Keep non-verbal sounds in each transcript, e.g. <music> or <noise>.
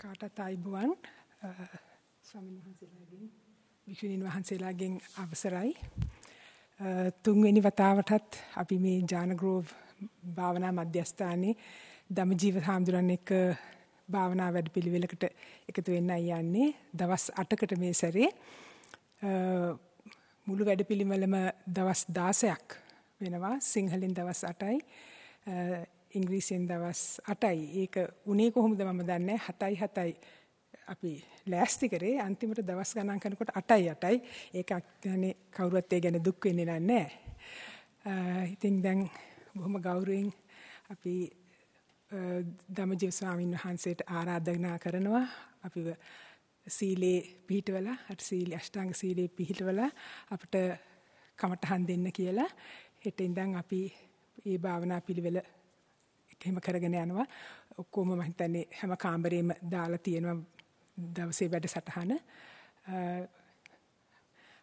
කාටත් ආයිබුවන් ස්වාමීන් වහන්සේලාගෙන් වික්ෂුණීන් වහන්සේලාගෙන් අවසරයි. තුන්වෙනි වතාවටත් අපි මේ ජානග්‍රෝව් භාවනා මධ්‍යස්ථානයේ දමජීව හාමුදුරන් එක්ක භාවනා වැඩපිළිවෙලකට එකතු වෙන්නයි යන්නේ. දවස් 8කට මේ සැරේ. මුළු වැඩපිළිවෙලම දවස් 16ක් වෙනවා. සිංහලෙන් දවස් 8යි ඉංග්‍රීසියෙන් දවස් 8යි. ඒක උනේ කොහොමද මම දන්නේ 7යි 7යි අපි ලෑස්ති කරේ අන්තිමට දවස් ගණන් කරනකොට 8යි 8යි. ඒක يعني කවුරුවත් ඒ ගැන දුක් වෙන්නේ නැහැ. ඉතින් දැන් බොහොම ගෞරවයෙන් අපි ධම්මජීව ස්වාමීන් වහන්සේට ආරාධනා කරනවා අපිව සීලේ පිහිටවලා අට සීල අෂ්ටාංග සීලේ පිහිටවලා අපිට කමටහන් දෙන්න කියලා හෙට ඉඳන් අපි මේ භාවනා පිළිවෙල එහෙම කරගෙන යනවා. ඔක්කොම මම හිතන්නේ හැම කාමරේම දාලා තියෙනවා දවසේ වැඩසටහන.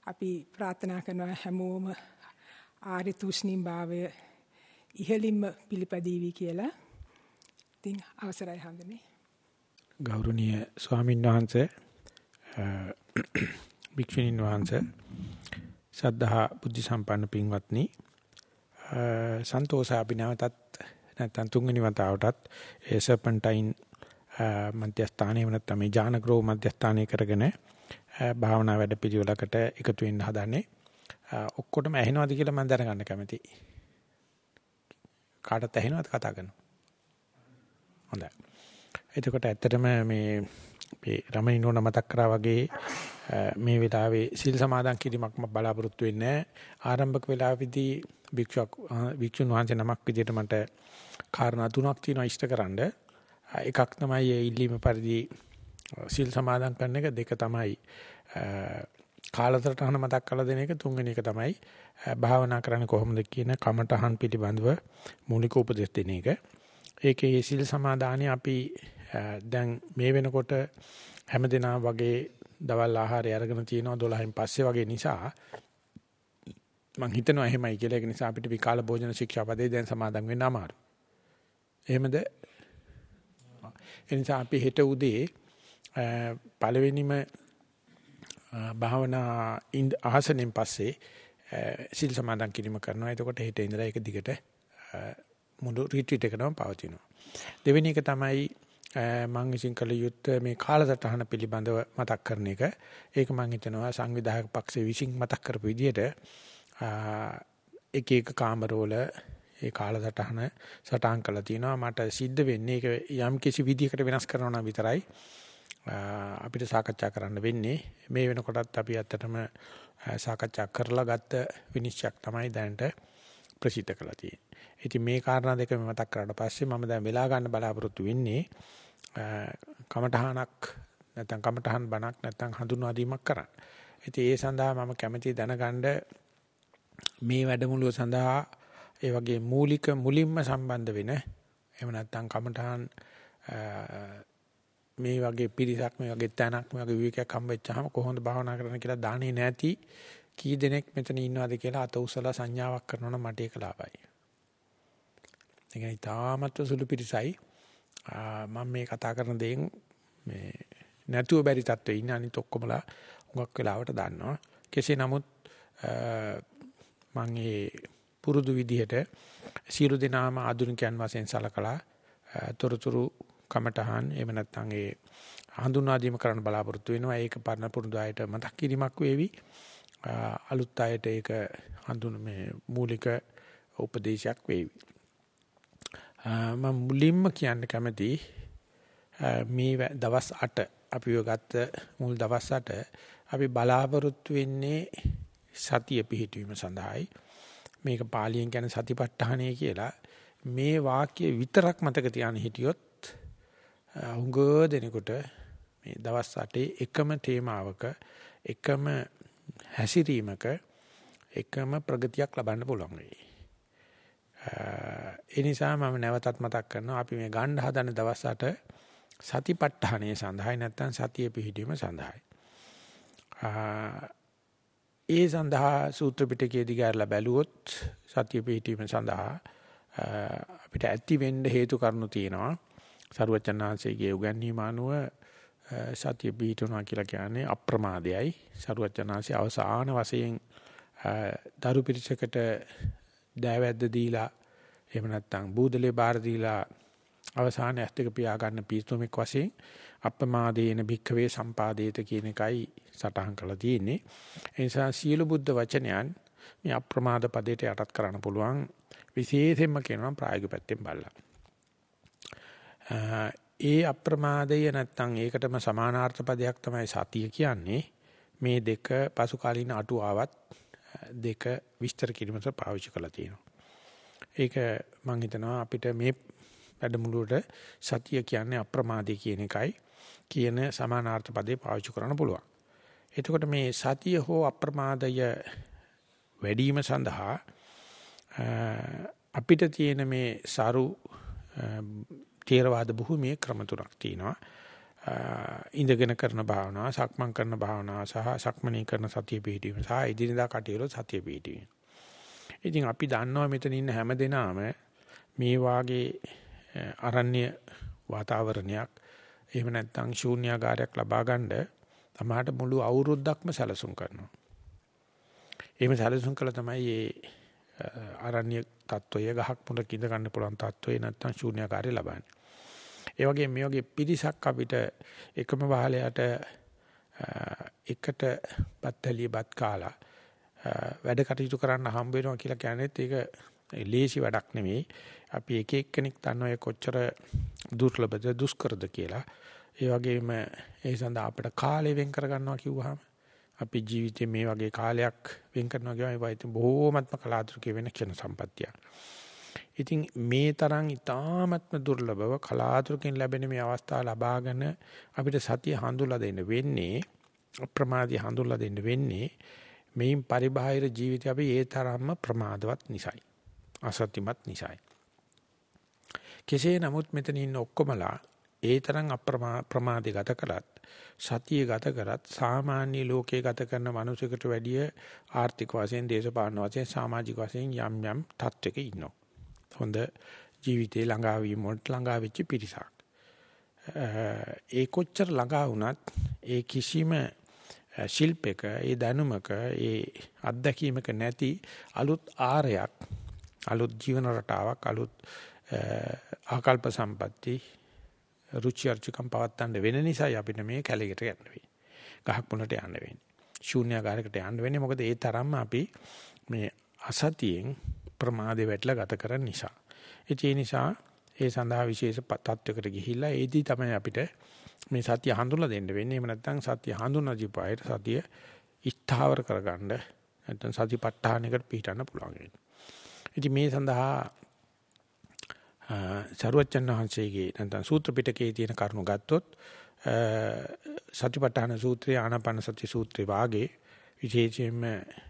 අපි ප්‍රාර්ථනා කරනවා හැමෝම ආර්ය තුෂ්ණිම් භාවය ඉහළින්ම පිළිපදීවි කියලා. ඉතින් අවසරයි හඳුනේ. ගෞරවනීය ස්වාමීන් වහන්සේ භික්ෂුණීන් වහන්සේ සද්ධා බුද්ධ සම්පන්න පින්වත්නි සන්තෝෂ අපි නැවතත් නැත්නම් තුන්වෙනි වතාවටත් ඒ සර්පන්ටයින් මධ්‍යස්ථානයේ නැත්නම් මේ ජානග්‍රෝ මධ්‍යස්ථානයේ කරගෙන භාවනා වැඩපිළිවෙලකට එකතු වෙන්න හදන්නේ. ඔක්කොටම ඇහෙනවද කියලා මම දැනගන්න කැමතියි. කාටත් ඇහෙනවද කතා කරනවා? හොඳයි. එතකොට ඇත්තටම මේ මේ රමණී නෝන මතක් කරා වගේ මේ වෙලාවේ සිල් සමාදන් කිරීමක් බලාපොරොත්තු වෙන්නේ ආරම්භක වෙලාවේදී භික්ෂුවක් භික්ෂුන් වහන්සේ නමක් විදිහට මට කාරණා තුනක් තියෙනවා ඉෂ්ටකරනද එකක් තමයි ඒ ඉල්ලීම පරිදි සිල් සමාදන් කරන එක දෙක තමයි කාලතරටහන මතක් කරලා දෙන එක තුන්වෙනි එක තමයි භාවනා කරන්නේ කොහොමද කියන කමටහන් පිළිබඳව මූලික උපදෙස් දෙන එක. ඒකේ සිල් සමාදානිය අපි දැන් මේ වෙනකොට හැමදෙනා වගේ දවල් ආහාරය අරගෙන තියෙනවා 12න් පස්සේ වගේ නිසා මං හිතනවා එහෙමයි කියලා ඒක නිසා අපිට විකාල භෝජන ශික්ෂාපදේ දැන් සමාදන් වෙන්න අමාරුයි. එහෙමද? එනිසා අපි හෙට උදේ පළවෙනිම භාවනා ආසනෙන් පස්සේ සිල් සමාදන් කිරීම කරනවා. එතකොට හෙට ඉඳලා ඒක දිගට මුළු රිට්‍රීට් එකකම පවතිනවා. දෙවෙනි එක තමයි මම විසින් කළ යුත්තේ මේ කාලසටහන පිළිබඳව මතක් කරන එක. ඒක මම හිතනවා සංවිධායක පක්ෂයේ විසින් මතක් කරපු විදිහට එක එක කාමරවල ඒ කාලසටහන සටහන් කරලා තිනවා මට සිද්ධ වෙන්නේ ඒක යම් කිසි විදිහකට වෙනස් කරනවා නම් විතරයි අපිට සාකච්ඡා කරන්න වෙන්නේ මේ වෙනකොටත් අපි ඇත්තටම සාකච්ඡා කරලා ගත්ත විනිශ්චයක් තමයි දැනට ප්‍රසිද්ධ කරලා තියෙන්නේ. ඉතින් මේ කාරණා දෙක මතක් කරාට පස්සේ මම දැන් වෙලා ගන්න බලාපොරොත්තු වෙන්නේ කමඨහනක් නැත්නම් කමඨහන් බණක් නැත්නම් හඳුන්වා දීමක් කරන්න. ඉතින් ඒ සඳහා මම කැමැති දැනගන්න මේ වැඩමුළුව සඳහා ඒ වගේ මූලික මුලින්ම සම්බන්ධ වෙන එහෙම නැත්නම් කමඨහන් මේ වගේ පිරිසක් මේ වගේ තැනක් මේ වගේ විවේකයක් හම්බෙච්චාම කොහොමද භාවනා කරන්න කියලා දාන්නේ නැති කී දෙනෙක් මෙතන ඉන්නවද කියලා අත උසලා සංඥාවක් කරනවා නම් මට ඒක ලාභයි. ඒ කියන්නේ තාමත්ව සුළු පිරිසයි මම මේ කතා කරන දේෙන් මේ නැතුව බැරි තත්ත්වෙ ඉන්න අනිත් ඔක්කොමලා හුඟක් වෙලාවට දන්නවා. කෙසේ නමුත් මම මේ පුරුදු විදිහට සියලු දෙනාම ආධුනිකයන් වශයෙන් සලකලා තොරතුරු කමටහන් එහෙම නැත්නම් ඒ හඳුන්වා දීම කරන්න බලාපොරොත්තු වෙනවා. ඒක පරණ පුරුදු අයට මතක් කිරීමක් වේවි. අලුත් අයට ඒක හඳුන මේ මූලික උපදේශයක් වේවි. මම මුලින්ම කියන්න කැමති මේ දවස් 8 අපි ගත්ත මුල් දවස් 8 අපි බලාපොරොත්තු වෙන්නේ සතිය පිහිටවීම සඳහායි මේක පාලියෙන් කියන සතිපට්ඨානය කියලා මේ වාක්‍ය විතරක් මතක තියාගෙන හිටියොත් උඟ දෙනකොට මේ දවස් 8 එකම තේමාවක එකම හැසිරීමක එකම ප්‍රගතියක් ලබන්න පුළුවන් වෙයි. ඒ නිසා මම නැවතත් මතක් කරනවා අපි මේ ගන්න හදන දවස් 8 සතිපට්ඨානය සඳහායි නැත්නම් සතිය පිහිටීම සඳහායි. ඒ සඳහා සූත්‍ර පිටකයේ දිගාරලා බැලුවොත් සතිය පිහිටීම සඳහා අපිට ඇති වෙන්න හේතු කාරණු තියෙනවා. සරුවචනාංශයේ උගන්වීම අනුව සතිය පිහිටුනවා කියලා කියන්නේ අප්‍රමාදයයි. සරුවචනාංශය අවසාන වශයෙන් දරු පිරිසකට දෑවැද්ද දීලා එහෙම නැත්නම් බූදලේ බාර දීලා අවසාන ඇස් දෙක පියා ගන්න පිස්තුමෙක් වශයෙන් අප්‍රමාදේන භික්ඛවේ සම්පාදේත කියන එකයි සටහන් කරලා තියෙන්නේ. ඒ නිසා සියලු බුද්ධ වචනයන් මේ අප්‍රමාද පදයට යටත් කරන්න පුළුවන් විශේෂයෙන්ම කියනවා ප්‍රායෝගික පැත්තෙන් බලලා. ඒ අප්‍රමාදය නැත්තම් ඒකටම සමානාර්ථ පදයක් තමයි සතිය කියන්නේ. මේ දෙක පසු කාලීන අටුවාවත් දෙක විස්තර කිරීමට පාවිච්චි කරලා තියෙනවා. ඒක මම හිතනවා අපිට මේ වැඩමුළුවට සතිය කියන්නේ අප්‍රමාදී කියන එකයි කියන සමානාර්ථ පදේ පාවිච්චි කරන්න පුළුවන්. එතකොට මේ සතිය හෝ අප්‍රමාදය වැඩිම සඳහා අපිට තියෙන මේ සරු තේරවාද භූමියේ ක්‍රම තුනක් තියෙනවා. ඉඳගෙන කරන භාවනාව, සක්මන් කරන භාවනාව සහ සක්මණී කරන සතිය පිහිටීම සහ ඉදිනදා කටයුතු සතිය පිහිටීම. ඉතින් අපි දන්නවා මෙතන ඉන්න හැම දෙනාම මේ වාගේ අරණ්‍ය වාතාවරණයක් එහෙම නැත්නම් ශූන්‍යාකාරයක් ලබා ගන්න තමාට මුළු අවුරුද්දක්ම සැලසුම් කරනවා. එහෙම සැලසුම් කළා තමයි මේ අරණ්‍ය තත්වය ගහක් මුලක ඉඳ ගන්න පුළුවන් තත්වය නැත්නම් ශූන්‍යාකාරය ලබන්නේ. ඒ වගේ මේ වගේ පිරිසක් අපිට එකම වහලයට එකට බත්තලිය බත් කාලා වැඩ කටයුතු කරන්න හම්බ වෙනවා කියලා කියන්නේත් ඒක ලේසි වැඩක් නෙමෙයි. අපි එක එක්කෙනෙක් දන්නවා කොච්චර දුර්ලභද දුෂ්කරද කියලා. ඒ වගේම ඒ සඳහා අපිට කාලය වෙන් කර ගන්නවා කිව්වහම අපි ජීවිතේ මේ වගේ කාලයක් වෙන් කරනවා කියවම ඒවා බොහෝමත්ම කලාතුරකිය වෙන ක්ෂණ සම්පත්තියක්. ඉතින් මේ තරම් ඊ타ත්ම දුර්ලභව කලාතුරකින් ලැබෙන මේ අවස්ථාව ලබාගෙන අපිට සතිය හඳුල්ලා දෙන්න වෙන්නේ අප්‍රමාදී හඳුල්ලා දෙන්න වෙන්නේ මේන් පරිබාහිර ජීවිතය අපි ඒ තරම්ම ප්‍රමාදවත් නිසායි. අසත්‍යමත් නිසායි. කෙසේ නමුත් මෙතන ඉන්න ඔක්කොමලා ඒ තරම් අප්‍රමාදී ගත කළත් සතිය ගත කරත් සාමාන්‍ය ලෝකයේ ගත කරන මිනිසෙකුට වැඩිය ආර්ථික වශයෙන් දේශපාලන වශයෙන් සමාජික වශයෙන් යම් යම් තත්වයක ඉන්නවා. හොඳ ජීවිතේ ළඟා වීම වලට ළඟා වෙච්ච පිරිසක්. ඒ කොච්චර ළඟා වුණත් ඒ කිසිම ශිල්පයක ඒ දැනුමක ඒ අත්දැකීමක නැති අලුත් ආරයක් අලුත් ජීවන රටාවක් අලුත් ආකල්ප සම්පatti රුචි අරුචිකම් පවත්තන්න වෙන නිසා අපිට මේ කැලේකට යන්න වෙන්නේ. ගහක් මුලට යන්න වෙන්නේ. ශූන්‍යාකාරයකට යන්න වෙන්නේ මොකද ඒ තරම්ම අපි මේ අසතියෙන් ප්‍රමාදේ වැටලා ගත කරන නිසා. ඒ නිසා ඒ සඳහා විශේෂ තත්වයකට ගිහිල්ලා ඒදී තමයි අපිට මේ සතිය හඳුනලා දෙන්න වෙන්නේ. එහෙම නැත්නම් සතිය හඳුනා දීපායට සතිය ස්ථාවර කරගන්න නැත්නම් සතිපට්ඨානයකට පිටින්න පුළුවන් වෙන්නේ. ඉතින් මේ සඳහා සරුවච්චන් වහන්සේගේ නැත්නම් සූත්‍ර පිටකයේ තියෙන කරුණු ගත්තොත් සතිපට්ඨාන සූත්‍රය ආනාපාන සති සූත්‍රය වාගේ විශේෂයෙන්ම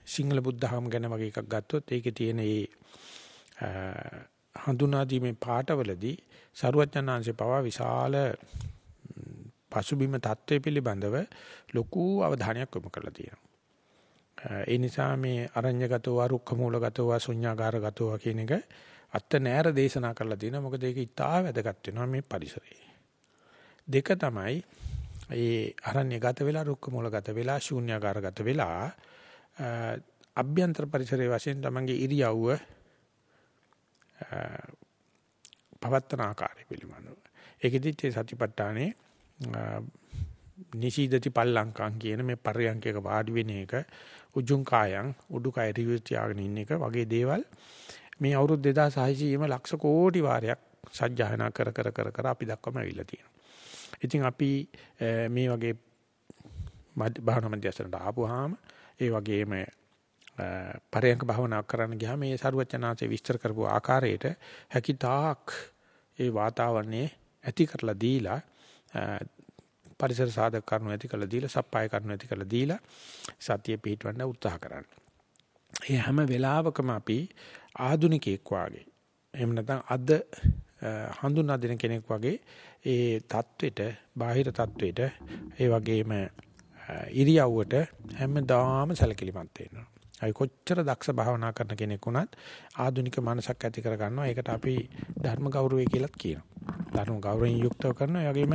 සිංහල බුද්ධහම ගැන වගේ එකක් ගත්තොත් ඒකේ තියෙන ඒ හඳුනා දීමේ පාඩවලදී සරුවච්චන්හන්සේ පවා විශාල පසුබිම தત્ත්වය පිළිබඳව ලොකු අවධානයක් යොමු කරලා තියෙනවා. ඒ නිසා මේ අරඤ්‍යගතව රුක්ඛ මූලගතව ශුඤ්ඤාගාරගතව කියන එක අත්ත නෑර දේශනා කරලා තියෙනවා. මොකද ඒක ඉතා වැදගත් වෙනවා මේ පරිසරයේ. දෙක තමයි ඒ අරණ්‍යගත වෙලා රුක්ක මූලගත වෙලා ශූන්‍යාකාරගත වෙලා අභ්‍යන්තර පරිසරයේ වශයෙන් තමන්ගේ ඉරියව්ව පවත්තන ආකාරය පිළිබඳව. ඒකෙදිත් ඒ සතිපට්ඨානේ නිශීදති පල්ලංකම් කියන මේ පරියන්කයක වාඩි වෙන එක උජුං කායං උඩුකය රියුස් තියාගෙන ඉන්න එක වගේ දේවල් මේ අවුරුදු 2600ම ලක්ෂ කෝටි වාරයක් සජ්ජායනා කර කර කර කර අපි දක්වම ඇවිල්ලා තියෙනවා. ඉතින් අපි මේ වගේ භාවනා මධ්‍යස්ථානට ආපුවාම ඒ වගේම පරයන්ක භාවනා කරන්න ගියාම මේ සරුවචනාංශේ විස්තර කරපු ආකාරයට හැකිතාක් ඒ වාතාවරණයේ ඇති කරලා දීලා පරිසර සාධක කරනු ඇති කරලා දීලා සප්පාය කරනු ඇති කරලා දීලා සතිය පිහිටවන්න උත්සාහ කරන්න. ඒ හැම වෙලාවකම අපි ආදුනිකයෙක් වාගේ එහෙම නැත්නම් අද හඳුනා දෙන කෙනෙක් වගේ ඒ தത്വෙට බාහිර தത്വෙට ඒ වගේම ඉරියව්වට හැමදාම සැලකිලිමත් වෙනවා. අයි කොච්චර දක්ෂ භාවනා කරන කෙනෙක් වුණත් ආධුනික මනසක් ඇති කර ගන්නවා. ඒකට අපි ධර්ම ගෞරවය කියලාත් කියනවා. ධර්ම ගෞරවයෙන් යුක්තව කරනවා. ඒ වගේම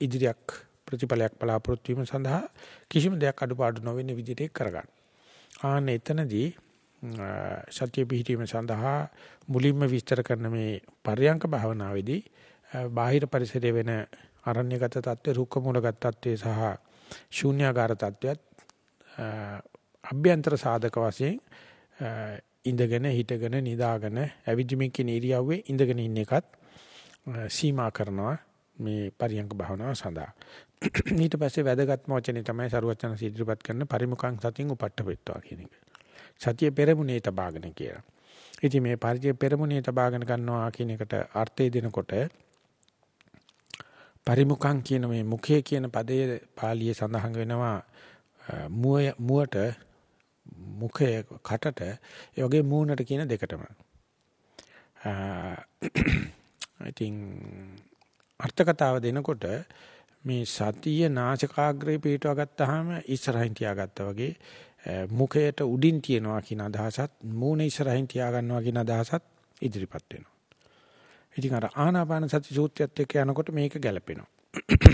ඉදිරියක් ප්‍රතිපලයක් බලාපොරොත්තු වීම සඳහා කිසිම දෙයක් අඩුපාඩු නොවෙන විදිහට කරගන්න. ආන්න එතනදී සත්‍ය පිහිටීම සඳහා මුලින්ම විස්තර කරන මේ පර්යංක භාවනාවේදී බාහිර පරිසරයේ වෙන අරණ්‍යගත තත්ත්වය, රුක්ක මූලගත තත්ත්වය සහ ශූන්‍යාකාර තත්ත්වයත් අභ්‍යන්තර සාධක වශයෙන් ඉඳගෙන හිටගෙන නිදාගෙන ඇවිදිමින් කියන ඉරියව්වේ ඉඳගෙන ඉන්න එකත් සීමා කරනවා මේ පරියංග භාවනාව සඳහා. ඊට පස්සේ වැදගත්ම වචනේ තමයි සරුවචන සිද්ධිපත් කරන පරිමුඛං සතින් උපට්ඨපෙත්වා කියන එක. සතිය පෙරමුණේ තබාගෙන කියලා. ඉතින් මේ පරිචය පෙරමුණේ තබාගෙන ගන්නවා කියන එකට අර්ථය දෙනකොට පරිමුඛං කියන මේ මුඛය කියන පදයේ පාලියේ සඳහන් වෙනවා මුවට මුඛය කටට ඒ වගේ මූණට කියන දෙකටම. ඉතින් අර්ථකතාව දෙනකොට මේ සතිය නාසිකාග්‍රේ පිටව ගත්තාම ඉස්සරහින් තියාගත්තා වගේ මුඛයට උඩින් තියනවා කියන අදහසත් මූණ ඉස්සරහින් තියා ගන්නවා කියන අදහසත් ඉදිරිපත් වෙනවා. ඉතින් අර ආනාපාන සති සූත්‍රයත් එක්ක යනකොට මේක ගැලපෙනවා.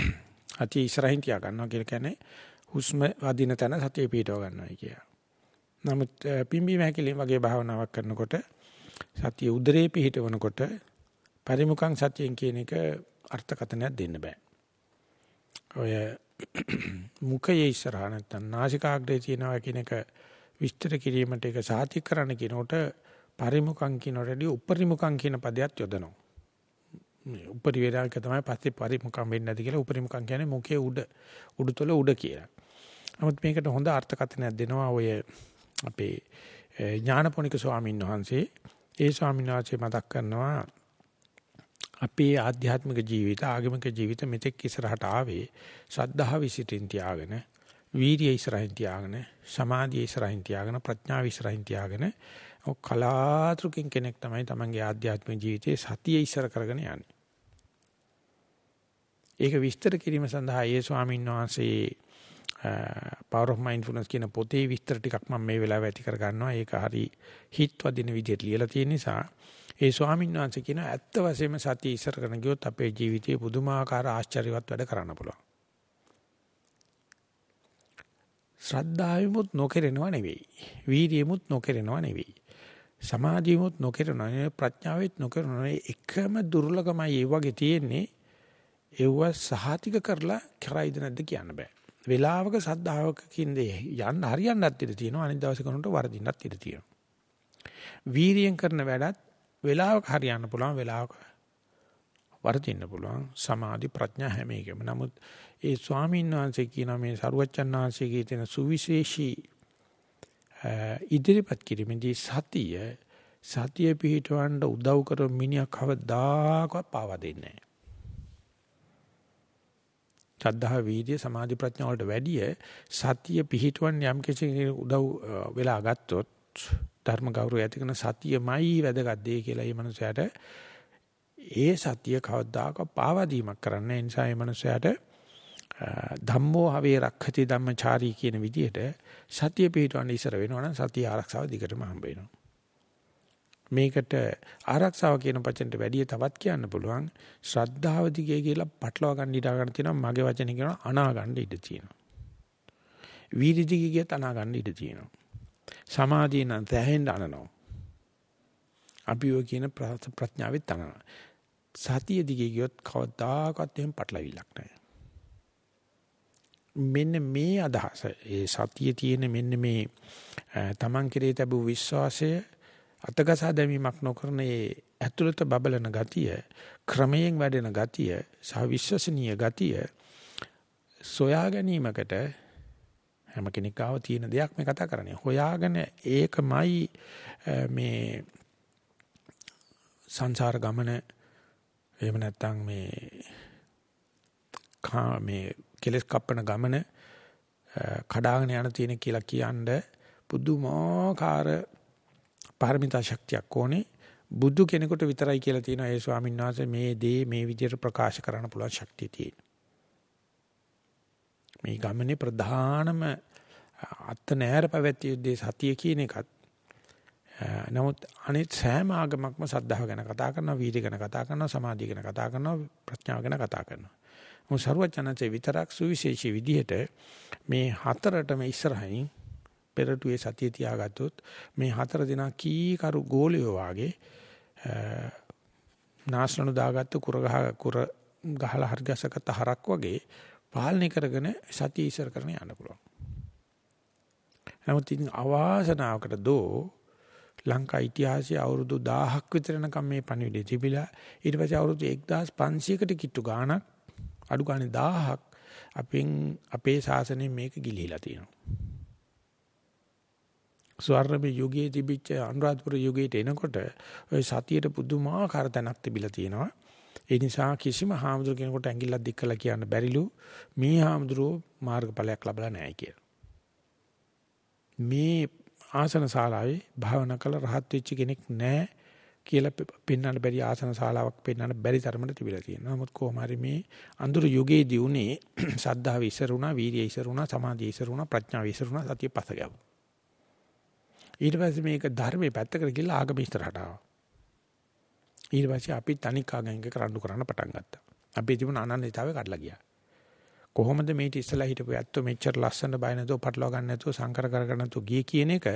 <clears throat> අති ඉස්සරහින් තියා ගන්නවා කියලා කියන්නේ හුස්ම වදින තැන සතිය පිටව ගන්නවායි කිය. නමුත් පිම්බීම හැකිලිම වගේ භාවනාවක් කරනකොට සතිය උදරේ පිහිටවනකොට පරිමුඛං සතියෙන් කියන එක අර්ථකථනයක් දෙන්න බෑ. ඔය මුඛයේ ඉස්සරහ නැත්තම් නාසිකාග්‍රේ තියනවා කියන එක විස්තර කිරීමට ඒක සාතික කරන්න කියනකොට පරිමුඛං කියනකොටදී උපරිමුඛං කියන පදයක් යොදනවා. මේ උපරි වේදාක තමයි පස්සේ පරිමුඛම් වෙන්නේ නැති කියලා උපරිමුඛම් කියන්නේ මුඛයේ උඩ උඩුතල උඩ කියලා. නමුත් මේකට හොඳ අර්ථකථනයක් දෙනවා ඔය අපේ ඥානපෝනික ස්වාමීන් වහන්සේ. ඒ ස්වාමීන් වහන්සේ මතක් කරනවා අපේ ආධ්‍යාත්මික ජීවිත ආගමික ජීවිත මෙතෙක් ඉස්සරහට ආවේ ශ්‍රද්ධාව විසිටින් තියාගෙන වීර්යය ඉස්සරහින් තියාගෙන සමාධිය ඉස්සරහින් තියාගෙන ප්‍රඥාව ඉස්සරහින් තියාගෙන කලාතුරකින් කෙනෙක් තමයි තමන්ගේ ආධ්‍යාත්මික ජීවිතයේ සතිය ඉස්සර කරගෙන යන්නේ. ඒක විස්තර කිරීම සඳහා ඒ ස්වාමීන් වහන්සේ power of mindfulness කියන පොතේ විස්තර ටිකක් මම මේ වෙලාවේ ඇති කර ගන්නවා. ඒක හරි හිත් වදින විදිහට ලියලා තියෙන නිසා ඒ ස්වාමීන් වහන්සේ කියන ඇත්ත වශයෙන්ම සතිය ඉස්සර කරන ගියොත් අපේ ජීවිතයේ පුදුමාකාර ආශ්චර්යවත් වැඩ කරන්න පුළුවන්. ශ්‍රද්ධාවෙමුත් නොකරනව නෙවෙයි. වීර්යමුත් නොකරනව නෙවෙයි. සමාධියමුත් නොකරනව නෙවෙයි. ප්‍රඥාවෙත් නොකරනව එකම දුර්ලභමයි ඒ වගේ තියෙන්නේ ඒව සහතික කරලා කරයිද නැද්ද කියන්න බෑ. වෙලාවක සද්ධාවක කින්දේ යන්න හරියන්නත් ඉඩ තියෙනවා අනිත් දවසේ කරනකොට වරදින්නත් ඉඩ තියෙනවා. වීරියෙන් කරන වැඩත් වෙලාවක හරියන්න පුළුවන් වෙලාවක වරදින්න පුළුවන් සමාධි ප්‍රඥා හැම එකම. නමුත් ඒ ස්වාමීන් වහන්සේ කියන මේ සරුවච්චන් වහන්සේගේ තියෙන සුවිශේෂී ඉදිරිපත් කිරීමේදී සතිය සතිය පිහිටවන්න උදව් කර මිනිහා කවදාකවත් පාවා දෙන්නේ නැහැ. ශ්‍රද්ධා වීර්ය සමාධි ප්‍රඥා වලට වැඩිය සතිය පිහිටවන්න යම් කිසි උදව් වෙලා ගත්තොත් ධර්ම ගෞරවය ඇති කරන සතියමයි වැදගත් දෙය කියලා මේ මනුස්සයාට ඒ සතිය කවදාක පාවාදීමක් කරන්න ඒ නිසා මේ මනුස්සයාට ධම්මෝ හවේ රක්ඛති ධම්මචාරී කියන විදිහට සතිය පිහිටවන්න ඉස්සර වෙනවනම් සතිය ආරක්ෂාව දිගටම හම්බ වෙනවා. මේකට ආරක්ෂාව කියන වචනට වැඩිය තවත් කියන්න පුළුවන් ශ්‍රද්ධාව දිගේ කියලා පටලවා ගන්න ඉඩ ගන්න තියෙනවා. මගේ වචනේ කියනවා අනා ගන්න ඉඩ තියෙනවා. වීර්ය දිගේ කියත් අනා ගන්න ඉඩ තියෙනවා. සමාධිය නම් තැහෙන්න අනනවා. අපි ඔය කියන ප්‍රඥාවෙත් අනනවා. සතිය දිගේ ගියොත් කවදාකවත් එහෙම පටලවිල්ලක් නැහැ. මෙන්න මේ අදහස ඒ සතිය තියෙන මෙන්න මේ තමන් කෙරේ තිබු විශ්වාසය අතගසා දැමීමක් නොකරන ඒ ඇතුළත බබලන ගතිය ක්‍රමයෙන් වැඩෙන ගතිය සහ විශ්වසනීය ගතිය සොයා ගැනීමකට හැම කෙනෙක් ආව තියෙන දෙයක් මේ කතා කරන්නේ හොයාගෙන ඒකමයි මේ සංසාර ගමන එහෙම නැත්නම් මේ මේ කෙලස් කප්පන ගමන කඩාගෙන යන තියෙන කියලා කියන්නේ පුදුමාකාර පාරමිතා ශක්තියක් ඕනේ. බුදු කෙනෙකුට විතරයි කියලා තියෙනවා ඒ ස්වාමීන් වහන්සේ මේ දේ මේ විදිහට ප්‍රකාශ කරන්න පුළුවන් ශක්තිය තියෙන. මේ ගමනේ ප්‍රධානම අත් නෑර පැවැත්විය යුත්තේ සතිය කියන එකත් නමුත් අනිත් සෑම ආගමක්ම සද්ධාව ගැන කතා කරනවා, වීර්ය ගැන කතා කරනවා, සමාධිය ගැන කතා කරනවා, ප්‍රඥාව ගැන කතා කරනවා. මොහු ਸਰුවචනන්සේ විතරක් සුවිශේෂී විදිහට මේ හතරටම ඉස්සරහින් පෙරටුවේ සතිය තියාගත්තොත් මේ හතර දිනා කීකරු ගෝලියෝ වාගේ නාස්ලනු දාගත්ත කුර ගහ කුර ගහලා හර්ගසකට හරක් වගේ පාලනය කරගෙන සතිය ඉස්සර කරන යන්න පුළුවන්. නමුත් ඉතින් අවාසනාවකට දෝ ලංකා ඉතිහාසයේ අවුරුදු 1000ක් විතර යනකම් මේ පණිවිඩය තිබිලා ඊට පස්සේ අවුරුදු 1500කට කිට්ටු ගාණක් අඩු ගානේ 1000ක් අපෙන් අපේ ශාසනයෙන් මේක ගිලිහිලා තියෙනවා. ස්වර්ණමය යුගයේ තිබිච්ච අනුරාධපුර යුගයට එනකොට ওই සතියට පුදුමාකාර තැනක් තිබිලා තියෙනවා. ඒ නිසා කිසිම හාමුදුර කෙනෙකුට ඇඟිල්ලක් දික් කළා කියන්න බැරිලු මේ හාමුදුරුවෝ මාර්ගඵලයක් ලැබලා නැහැ කියලා. මේ ආසන ශාලාවේ භාවනා කළ රහත් වෙච්ච කෙනෙක් නැහැ කියලා පෙන්වන්න බැරි ආසන ශාලාවක් පෙන්වන්න බැරි තරමට තිබිලා තියෙනවා. නමුත් කොහොම හරි මේ අඳුරු යුගයේදී උනේ <clears throat> සද්ධාව ඉස්සර වුණා, වීරිය ඉස්සර වුණා, සමාධිය ඉස්සර වුණා, ප්‍රඥාව ඉස්සර වුණා, සතිය පස්ස ගැවුවා. ඊට පස්සේ මේක ධර්මයේ පැත්තකට ගිහලා ආගම ඉස්සරහට ආවා. ඊට පස්සේ අපි තනික් ආගමික කරඬු කරන්න පටන් ගත්තා. අපි තිබුණ අනන්‍යතාවය කඩලා ගියා. කොහොමද මේ ඉස්සලා හිටපු ඇත්තෝ මෙච්චර ලස්සන බය නැතුව පටලවා ගන්න නැතුව සංකර කරගෙන නැතුව ගියේ කියන එක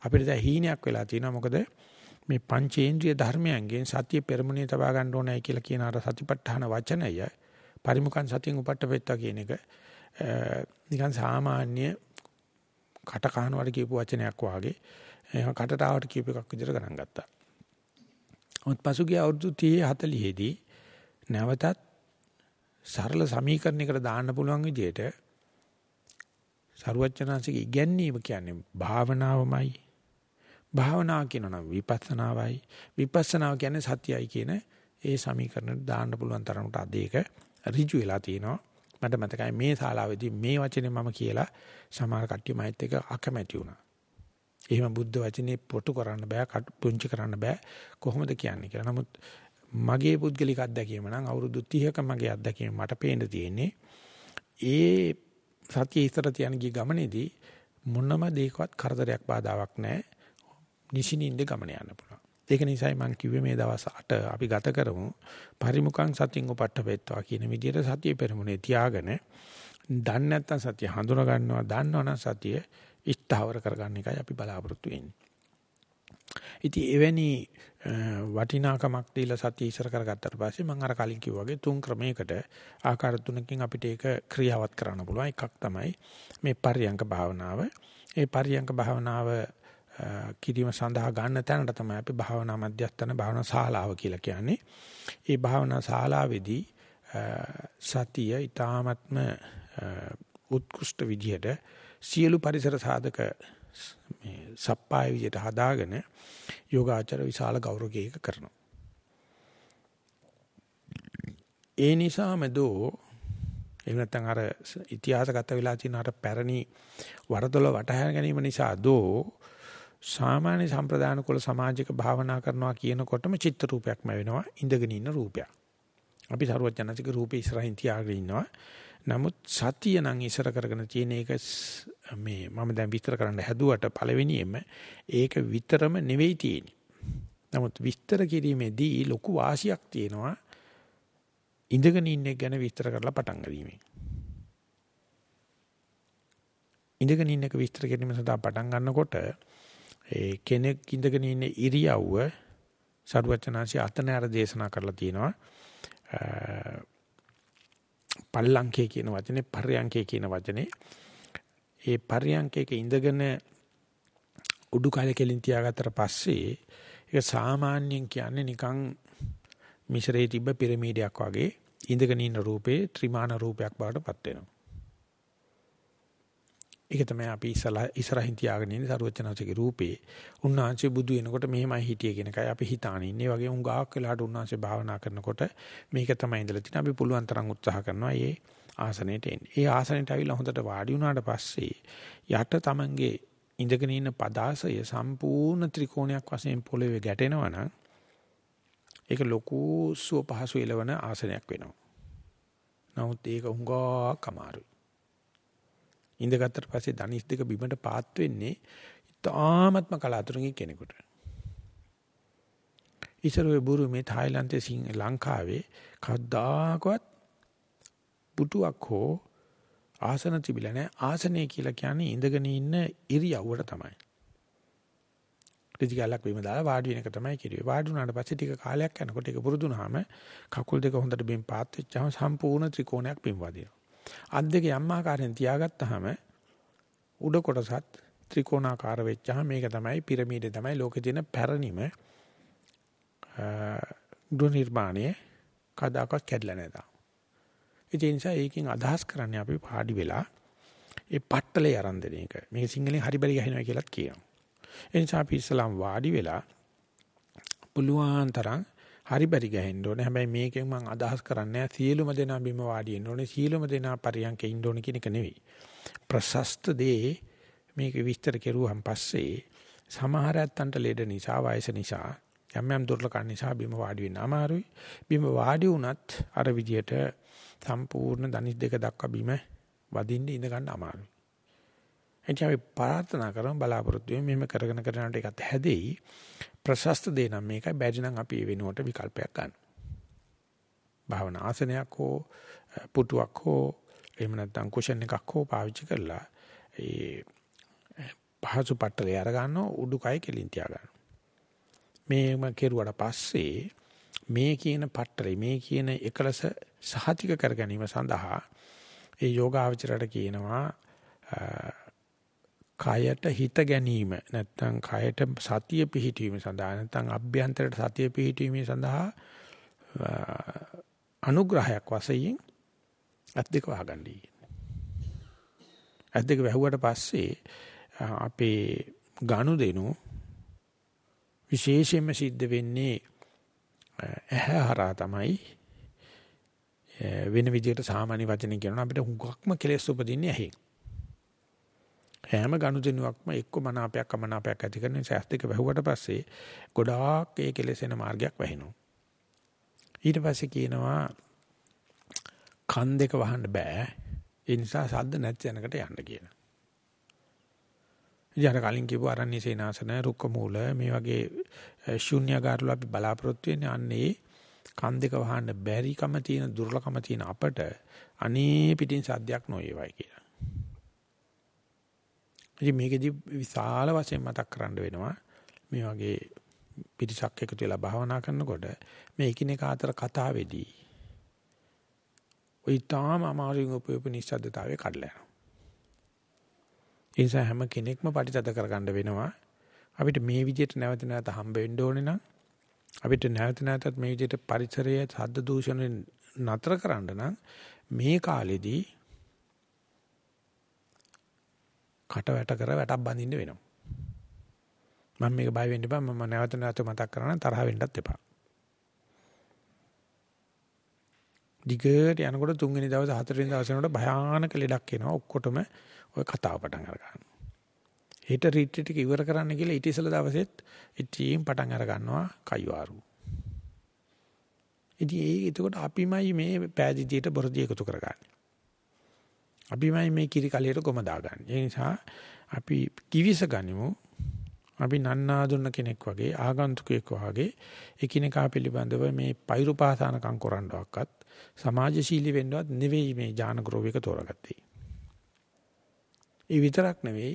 අපිට දැන් හීනයක් වෙලා තියෙනවා. මොකද මේ පංචේන්ද්‍රිය ධර්මයන්ගෙන් සතිය පෙරමුණේ තබා ගන්න ඕනයි කියලා කියන අර සතිපට්ඨාන වචනය පරිමුඛන් සතියෙන් උපට්ඨපෙත්තා කියන එක නිකන් සාමාන්‍ය කට කහනවට කියපු වචනයක් වාගේ කටට ආවට කියපු එකක් විදිහට ගණන් ගත්තා. මොකද පසුගිය අවුරුදු 30 40 දී නැවතත් සරල සමීකරණයකට දාන්න පුළුවන් විදිහට සරුවචනාංශික ඉගැන්වීම කියන්නේ භාවනාවමයි. භාවනාව කියනනම් විපස්සනාවයි. විපස්සනාව කියන්නේ සත්‍යයි කියන ඒ සමීකරණයට දාන්න පුළුවන් තරමට අද ඒක ඍජු වෙලා තිනවා. මට මතකයි මේ ශාලාවේදී මේ වචනේ මම කියලා සමහර කට්ටිය මයිත් එක අකමැති වුණා. එහෙම බුද්ධ වචනේ පොටු කරන්න බෑ, පුංචි කරන්න බෑ කොහොමද කියන්නේ කියලා. නමුත් මගේ පුද්ගලික අත්දැකීම නම් අවුරුදු 30ක මගේ අත්දැකීම මට පේන්න තියෙන්නේ ඒ සතිය ඉස්සර තියන ගිය ගමනේදී මොනම දෙයකවත් කරදරයක් බාධාවක් නැහැ. නිසිනින්ද ගමන යන්න පුළුවන්. ඒක නිසායි මම කිව්වේ මේ දවස් 8 අපි ගත කරමු පරිමුඛං සතින් උපට්ඨපෙත්වා කියන විදිහට සතිය පෙරමුණේ තියාගෙන දන්නේ නැත්නම් සතිය හඳුනා ගන්නවා දන්නවනම් සතිය ඉස්තාවර කරගන්න එකයි අපි බලාපොරොත්තු වෙන්නේ. ඉතින් එවැනි වටිනාකමක් දීලා සතිය ඉස්සර කරගත්තට පස්සේ මම අර කලින් කිව්වා වගේ තුන් ක්‍රමයකට ආකාර තුනකින් අපිට ඒක ක්‍රියාවත් කරන්න පුළුවන්. එකක් තමයි මේ පරියංක භාවනාව. ඒ පරියංක භාවනාව කිරීම සඳහා ගන්න තැනට තමයි අපි භාවනා මධ්‍යස්ථාන භාවනා ශාලාව කියලා කියන්නේ. ඒ භාවනා ශාලාවේදී සතිය ඊ타ත්ම උත්කෘෂ්ඨ විදියට සියලු පරිසර සාධක මේ සප්පාය විදියට හදාගෙන යෝගාචර විශාල ගෞරවකයක කරනවා. ඒ නිසාම දෝ එහෙම නැත්නම් අර ඉතිහාසගත වෙලා තියෙන අර පැරණි වරදොල වටහා ගැනීම නිසා දෝ සාමාන්‍ය සම්ප්‍රදාන කුල සමාජික භාවනා කරනවා කියනකොටම චිත්ත රූපයක්ම වෙනවා ඉඳගෙන ඉන්න රූපයක්. අපි සරුවත් ජනසික රූපේ ඉස්සරහින් තියාගෙන ඉන්නවා. නමුත් සතිය නම් ඉස්සර කරගෙන තියෙන එක මේ මම දැන් විස්තර කරන්න හැදුවට පළවෙනියෙම ඒක විතරම නෙවෙයි තියෙන්නේ. නමුත් විස්තර කිරීමේදී ලොකු වාසියක් තියෙනවා ඉඳගෙන ඉන්න එක ගැන විස්තර කරලා පටන් ගැනීමෙන්. ඉඳගෙන ඉන්න එක විස්තර කිරීම සඳහා පටන් ගන්නකොට ඒ කෙනෙක් ඉඳගෙන ඉන්න ඉරියව්ව සරුවචනාංශي අතනෑර දේශනා කරලා තියෙනවා. පල්ලංකේ කියන වචනේ පර්යංකේ කියන වචනේ ඒ පර්යංකේක ඉඳගෙන උඩුකය කෙලින් තියාගත්තට පස්සේ ඒක සාමාන්‍යයෙන් කියන්නේ නිකන් මිශ්‍රයේ තිබ්බ පිරමීඩයක් වගේ ඉඳගෙන ඉන්න රූපේ ත්‍රිමාන රූපයක් බවට පත් වෙනවා. ඒක තමයි අපි ඉස්සලා ඉස්සරහින් තියාගෙන ඉන්නේ සරුවචනාංශගේ රූපේ. උන්වහන්සේ බුදු වෙනකොට මෙහෙමයි හිටියේ කියන එකයි අපි හිතාන ඉන්නේ. වගේ උංගාක් වෙලාට උන්වහන්සේ භාවනා කරනකොට මේක තමයි ඉඳලා තියෙන. අපි පුළුවන් තරම් උත්සාහ කරනවා මේ ආසනයට එන්න. ඒ ආසනයට අවිලා හොඳට වාඩි වුණාට පස්සේ යට තමන්ගේ ඉඳගෙන ඉන්න පදාසය සම්පූර්ණ ත්‍රිකෝණයක් වශයෙන් පොළවේ ගැටෙනවා නම් ඒක ලොකු සුව පහසු එළවන ආසනයක් වෙනවා. නමුත් ඒක හුඟක් අමාරුයි. ඉඳගත්තට පස්සේ ධනිස් දෙක බිමට පාත් වෙන්නේ තාමත්ම කලාතුරකින් කෙනෙකුට. ඉස්සර ඔය බුරුමේ තායිලන්තේ සිං ලංකාවේ කවදාකවත් පුටුවක් හෝ ආසන තිබිලා නැහැ. ආසනය කියලා කියන්නේ ඉඳගෙන ඉන්න ඉරියව්වට තමයි. රිදි ගැලක් බිම දාලා වාඩි වෙන එක තමයි කිරුවේ. වාඩි වුණාට පස්සේ ටික කාලයක් යනකොට ඒක පුරුදු වුණාම කකුල් දෙක හොඳට බිම් පාත් වෙච්චාම සම්පූර්ණ ත්‍රිකෝණයක් බිම් වදිනවා. අත් දෙක යම් ආකාරයෙන් තියාගත්තාම උඩ කොටසත් ත්‍රිකෝණාකාර වෙච්චාම මේක තමයි පිරමීඩය තමයි ලෝකේ තියෙන පැරණිම ගෘහ නිර්මාණය කදාකත් කැඩලා නැතා. ඒ නිසා ඒකෙන් අදහස් කරන්නේ අපි පාඩි වෙලා ඒ පට්ටලේ ආරම්භ දෙන එක. මේක සිංහලෙන් හරි බරි ගහිනවා කියලාත් කියනවා. ඒ නිසා අපි ඉස්ලාම් වාඩි වෙලා පුළුවන් තරම් හරි බරි ගහෙන්න ඕනේ. හැබැයි මේකෙන් මම අදහස් කරන්නේ සියලුම දෙනා බිම වාඩි වෙන්න ඕනේ. සියලුම දෙනා පරියන්කේ ඉන්න ඕනේ කියන එක නෙවෙයි. ප්‍රශස්ත දේ මේක විස්තර කෙරුවාන් පස්සේ සමහර ඇත්තන්ට ලෙඩ නිසා වයස නිසා යම් යම් දුර්ලකම් නිසා බිම වාඩි වෙන්න අමාරුයි. බිම වාඩි වුණත් අර විදියට සම්පූර්ණ දනිස් දෙක දක්වා බිම වදින්න ඉඳ ගන්න අමාරුයි. එනිසා අපි ප්‍රාර්ථනා කරමු බලාපොරොත්තු වෙමු මෙහෙම කරගෙන කරනකොට ඒකත් හැදෙයි. ප්‍රශස්ත දේ නම් මේකයි බැරි නම් අපි ඒ වෙනුවට විකල්පයක් ගන්න. භාවනා ආසනයක් හෝ පුටුවක් හෝ එහෙම නැත්නම් කුෂන් එකක් හෝ පාවිච්චි කරලා ඒ පහසු පට්ටලේ අර ගන්නවා උඩුකය කෙලින් තියා ගන්නවා. මේම කෙරුවට පස්සේ මේ කියන පට්ටලේ මේ කියන එකලස සහතික කර ගැනීම සඳහා ඒ යෝගාවචරයට කියනවා කයට හිත ගැනීම නැත්නම් කයට සතිය පිහිටීම සඳහා නැත්නම් අභ්‍යන්තරයට සතිය පිහිටීම සඳහා අනුග්‍රහයක් වශයෙන් අත් දෙක වහගන්නයි. අත් දෙක වැහුවට පස්සේ අපේ ගනුදෙනු විශේෂයෙන්ම සිද්ධ වෙන්නේ ඇහැ හරහා තමයි වෙන විදිහට සාමාන්‍ය වචනෙන් කියනවා අපිට හුඟක්ම කෙලෙස් උපදින්නේ ඇහි. හැම ගනුදෙනුවක්ම එක්ක මනාපයක් අමනාපයක් ඇති කරන නිසා දෙක වැහුවට පස්සේ ගොඩාක් ඒ කෙලෙසෙන මාර්ගයක් වැහෙනවා. ඊට පස්සේ කියනවා කන් දෙක වහන්න බෑ. ඒ නිසා සද්ද නැති තැනකට යන්න කියලා. ඉතින් කලින් කියපු අරණ්‍ය සේනාසන රුක්ක මූල මේ වගේ ශුන්‍යගාරවල අපි බලාපොරොත්තු වෙන්නේ අන්නේ කන් දෙක වහන්න බැරිකම තියෙන දුර්ලකම තියෙන අපට අනේ පිටින් සද්දයක් නොවේවයි කියලා. ඉතින් මේකෙදි විශාල වශයෙන් මතක් කරන්න වෙනවා මේ වගේ පිටිසක් එකතු වෙලා භාවනා කරනකොට මේ එකිනෙක අතර කතා වෙදී ওই තාම අමාරුවෙන් උපයපු නිස්සද්දතාවය කඩලා යනවා. ඒ නිසා හැම කෙනෙක්ම පරිතද කරගන්න වෙනවා. අපිට මේ විදිහට නැවත නැවත හම්බ වෙන්න ඕනේ නම් අපිට නැවත නැවතත් මේ විදිහට පරිසරයේ ශබ්ද දූෂණ නතර කරන්න නම් මේ කාලෙදී කට වැට කර වැටක් බඳින්න වෙනවා. මම මේක බය වෙන්න එපා මම නැවත නැවත මතක් කරනවා තරහ වෙන්නත් එපා. දිගට යනකොට තුන්වෙනි දවස් හතරවෙනි දවස් වෙනකොට භයානක ලෙඩක් එනවා ඔක්කොටම ওই කතාව පටන් අර ගන්නවා. හෙට රිට්‍රීට් එක ඉවර කරන්න කියලා ඊට ඉස්සෙල්ලා දවසෙත් ඉතින් පටන් අර ගන්නවා කයිවාරු. ඉතින් ඒ එතකොට අපිමයි මේ පෑදීතියට බොරදී එකතු කරගන්නේ. අපිමයි මේ කිරි කලියට ගොම දාගන්නේ. ඒ නිසා අපි කිවිස ගනිමු. අපි නන්නා දුන්න කෙනෙක් වගේ ආගන්තුකෙක් වගේ එකිනෙකා පිළිබඳව මේ පෛරුපාසනකම් කරන්නවක්වත් සමාජශීලී වෙන්නවත් නෙවෙයි මේ ඥාන ග්‍රෝවික තෝරගත්තේ. ඒ විතරක් නෙවෙයි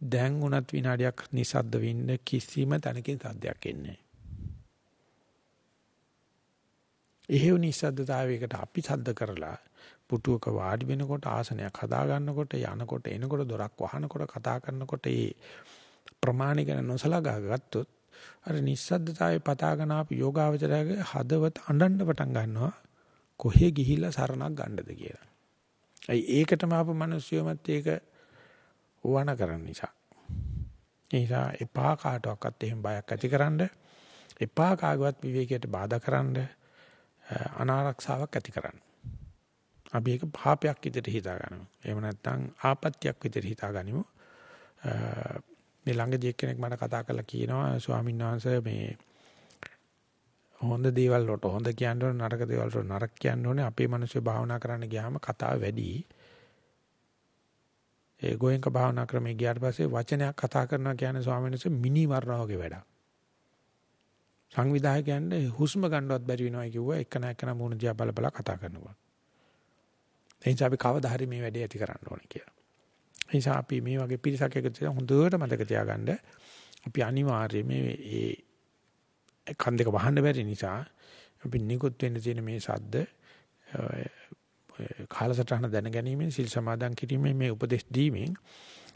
දැන් උනත් විනාඩියක් නිසද්ද වෙන්න කිසිම තැනකින් සද්දයක් එන්නේ නැහැ. එහෙව් නිසද්දතාවයකට අපි සද්ද කරලා පුටුවක වාඩි වෙනකොට ආසනයක් හදා ගන්නකොට යනකොට එනකොට දොරක් වහනකොට කතා කරනකොට ඒ ප්‍රමාණ ගැන නොසලකා ගත්තොත් අර නිස්සද්දතාවේ පතාගෙන ආපු යෝගාවචරයේ හදවත අඬන්න පටන් ගන්නවා කොහෙ ගිහිල්ලා සරණක් ගන්නද කියලා. අයි ඒකටම ආපු මිනිස්සුයමත් ඒක වණ කරන නිසා. ඒ නිසා එපා කාටවත් එහෙම බයක් ඇතිකරනද එපා කාගවත් විවේකයට බාධා කරන්න අනාරක්ෂාවක් ඇති කරන්න. අපි ඒක පාපයක් විදිහට හිතා ගන්නවා. එහෙම නැත්නම් ආපත්‍යක් විදිහට හිතා ගනිමු. මේ ළඟදී එක්කෙනෙක් මට කතා කරලා කියනවා ස්වාමීන් වහන්සේ මේ හොඳ දේවල් වලට හොඳ කියන්න ඕනේ නරක දේවල් වලට නරක කියන්න ඕනේ අපේ මිනිස්සු භාවනා කරන්න ගියාම කතාව වැඩි ඒ ගෝයන්ක භාවනා ක්‍රමයේ ගියාට පස්සේ වචනයක් කතා කරනවා කියන්නේ ස්වාමීන් වහන්සේ මිනි මරනවා වගේ වැඩක්. සංවිධායකයන්ට හුස්ම ගන්නවත් බැරි වෙනවා කිව්වා එක නැකන මූණ දිහා බල බල කතා කරනවා. ඒ නිසා අපි කවදා හරි මේ වැඩේ ඇති කරන්න ඕනේ කියලා. ඒ නිසා අපි මේ වගේ පිරිසක් එකතු වෙලා හොඳට මතක තියාගන්න අපි අනිවාර්යයෙන් මේ ඒ කන් දෙක වහන්න බැරි නිසා අපි නිකුත් වෙන්න තියෙන මේ සද්ද කාලසටහන දැන ගැනීමෙන් සිල් සමාදන් කිරීමෙන් මේ උපදෙස් දීමෙන්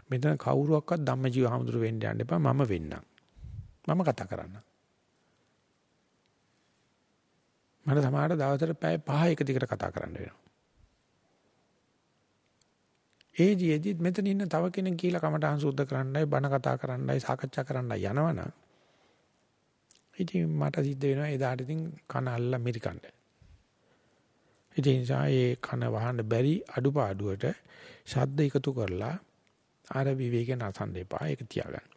මෙතන කවුරුවක්වත් ධම්මජීව හමුදුර වෙන්න යන්න එපා. මම වෙන්නම්. මම කතා කරන්න මට සමහර දවසට පැය 5 එක දිගට කතා කරන්න වෙනවා. ඒ ජීවිතෙත් මෙතන ඉන්න තව කෙනෙක් කියලා කමටහන් සුද්ධ කරන්නයි බණ කතා කරන්නයි සාකච්ඡා කරන්නයි යනවනම් ඉතින් මට සිද්ධ වෙනවා එදාට ඉතින් කන අල්ල මිරිකන්න. ඉතින් නිසා ඒ කන වහන්න බැරි අඩුපාඩුවට ශබ්ද එකතු කරලා අර විවේක නසන් දෙපා ඒක තියාගන්න.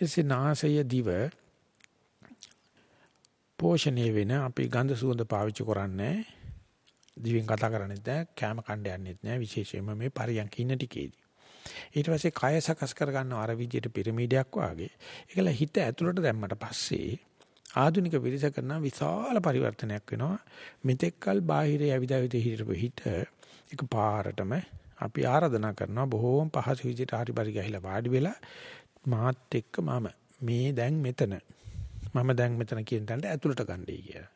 එසේ නාසය දිව පෝෂණය වෙන අපි ගඳ සුවඳ පාවිච්චි කරන්නේ දිවෙන් කතා කරන්නේ නැහැ, කැම කණ්ඩ යන්නෙත් නැහැ, විශේෂයෙන්ම මේ පරියන්ක ඉන්න ටිකේදී. ඊට පස්සේ කය සකස් කර ගන්න අර විදියට පිරමීඩයක් වාගේ. ඒකල හිත ඇතුළට දැම්මට පස්සේ ආධුනික විරිස කරන විශාල පරිවර්තනයක් වෙනවා. මෙතෙක්කල් බාහිරේ ඇවිදවිද හිටපු හිත එක පාරටම අපි ආරාධනා කරනවා බොහෝම පහසු විදිහට හරි පරි ගහිලා වාඩි වෙලා මාත් එක්ක මම මේ දැන් මෙතන මම දැන් මෙතන කියන තැනට ඇතුළට ගන්නයි කියලා.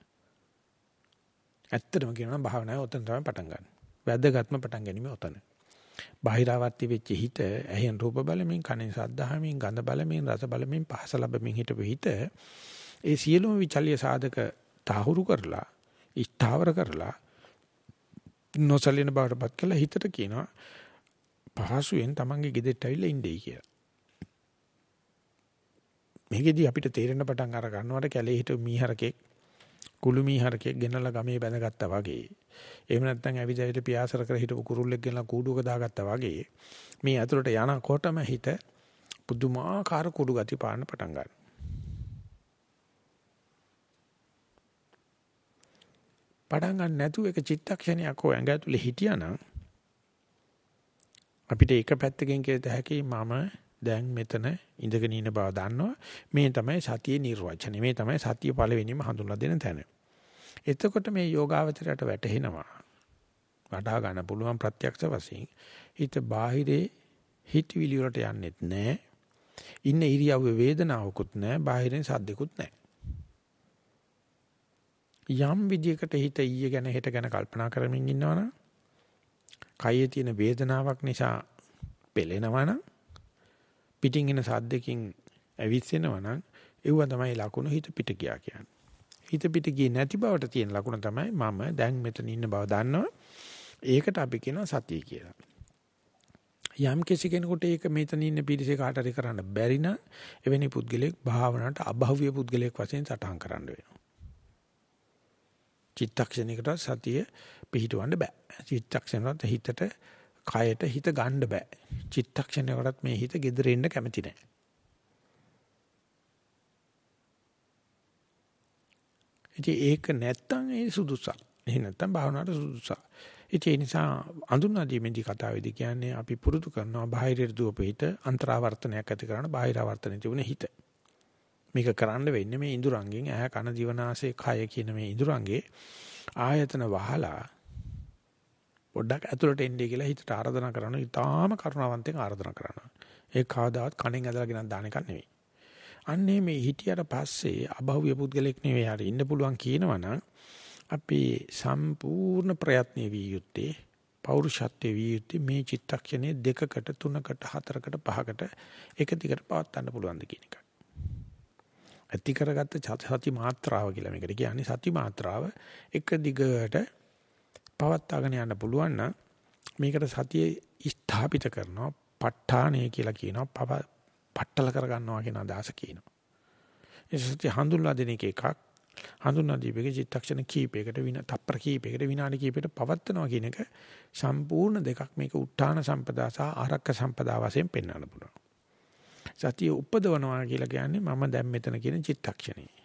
ඇත්තටම කියනවා භාවනාවේ ඔතන තමයි පටන් ගන්න. වැදගත්ම පටන් ගැනීම ඔතන. බාහිරාවර්ති වෙච්ච හිත ඇහෙන් රූප බලමින් කනෙන් ශබ්දහමින් ගඳ බලමින් රස බලමින් පහස ලැබමින් හිටපු හිත ඒ සියලුම විචල්්‍ය සාධක තහවුරු කරලා ස්ථාවර කරලා නොසලින බවටපත් කළා හිතට කියනවා පහසුවෙන් තමන්ගේ ගෙදරට ඇවිල්ලා ඉඳී කියලා. මේකෙදි අපිට තේරෙන පටන් අර ගන්නවට කැලේ හිටු මීහරකෙක් කුළුමී හරකෙක් ගෙනලා ගමේ බැඳගත්තා වගේ. එහෙම නැත්නම් ඇවිද ඇවිද පියාසර කර හිටපු කුරුල්ලෙක් ගෙනලා කූඩුවක දාගත්තා වගේ. මේ ඇතුළට යනකොටම හිත පුදුමාකාර කුඩු ගති පාන්න පටන් ගන්නවා. පටන් ගන්න නැතුව එක චිත්තක්ෂණයක් හෝ ඇඟ ඇතුලේ හිටියානම් අපිට එක පැත්තකින් කියත හැකි මම දැන් මෙතන ඉඳගෙන ඉන්න බව දන්නවා. මේ තමයි සතියේ නිර්වචනය. මේ තමයි සතිය පළවෙනිම හඳුන්ලා දෙන තැන. එතකොට මේ යෝගාවචරයට වැටහෙනවා. වඩා ගන්න පුළුවන් ප්‍රත්‍යක්ෂ වශයෙන් හිත බාහිරේ හිතවිලි වලට යන්නෙත් නැහැ. ඉන්න ඉරියව්වේ වේදනාවකුත් නැහැ. බාහිරෙන් සද්දෙකුත් නැහැ. යම් විදියකට හිත ඊයේ ගැන හෙට ගැන කල්පනා කරමින් ඉන්නවනම් කයේ තියෙන වේදනාවක් නිසා පෙළෙනවනම් පිටින් එන සද්දකින් ඇවිස්සෙනවා නම් ඒව තමයි ලකුණු හිත පිට ගියා කියන්නේ. හිත පිට ගියේ නැති බවට තියෙන ලකුණ තමයි මම දැන් මෙතන ඉන්න බව දන්නවා. ඒකට අපි කියනවා සතිය කියලා. යම් කිසි කෙනෙකුට ඒක මෙතන ඉන්න පිරිසේ කාට හරි කරන්න බැරි නම් එවැනි පුද්ගලෙක් භාවනාවට අභව්‍ය පුද්ගලයෙක් වශයෙන් සටහන් කරන්න වෙනවා. චිත්තක්ෂණයකට සතිය පිහිටවන්න බෑ. චිත්තක්ෂණවත් හිතට කයට හිත ගන්න බෑ. චිත්තක්ෂණයකටත් මේ හිත gedere ඉන්න කැමති නෑ. ඉතින් ඒක නැත්තම් ඒ සුදුසක්. එහෙ නැත්තම් භාවනාවට සුදුසක්. ඉතින් ඒ නිසා අඳුනාදීමේදී කතාවේදී කියන්නේ අපි පුරුදු කරනවා බාහිර දුවපිට අන්තරාවර්තනයක් ඇති කරන බාහිරාවර්තනෙ තිබුණ හිත. මේක කරන්න වෙන්නේ මේ ඉඳුරංගෙන් ඇහ කන දිවනාසය කය කියන මේ ඉඳුරංගේ ආයතන වහලා පොඩ්ඩක් ඇතුළට එන්නේ කියලා හිතට ආරාධනා කරනවා. ඊටාම කරුණාවන්තයෙන් ආරාධනා කරනවා. ඒ කවදාවත් කණෙන් ඇදලා ගෙනත් දාන එකක් නෙවෙයි. අන්නේ මේ හිටියට පස්සේ අභව්‍ය පුද්ගලෙක් නෙවෙයි හරි ඉන්න පුළුවන් කියනවනම් අපි සම්පූර්ණ ප්‍රයත්න විය යුත්තේ පෞරුෂත්වයේ විය යුත්තේ මේ චිත්තක්ෂණයේ දෙකකට තුනකට හතරකට පහකට එක දිගට පවත්වන්න පුළුවන්ද කියන එක. ඇති කරගත්ත සති මාත්‍රාව කියලා මේකට කියන්නේ. සති මාත්‍රාව එක දිගට පවත්වාගෙන යන්න පුළුවන් නම් මේකට සතිය ස්ථාපිත කරනවා. ප ဋ ාණය කියලා කියනවා. පට්ටල කරගන්නවා කියන අදහස කියනවා. ඒ සතිය හඳුන්වා දෙන එක එකක්. හඳුන්වා දීපේක චිත්තක්ෂණ කීපයකට වින තප්පර කීපයකට විනාඩි කීපයකට පවත්නවා කියන එක සම්පූර්ණ දෙකක්. මේක උත්තාන සම්පදා සහ ආරක්ක සම්පදා වශයෙන් පෙන්වන්න පුළුවන්. සතිය උපදවනවා කියලා කියන්නේ මම දැන් මෙතන කියන චිත්තක්ෂණේ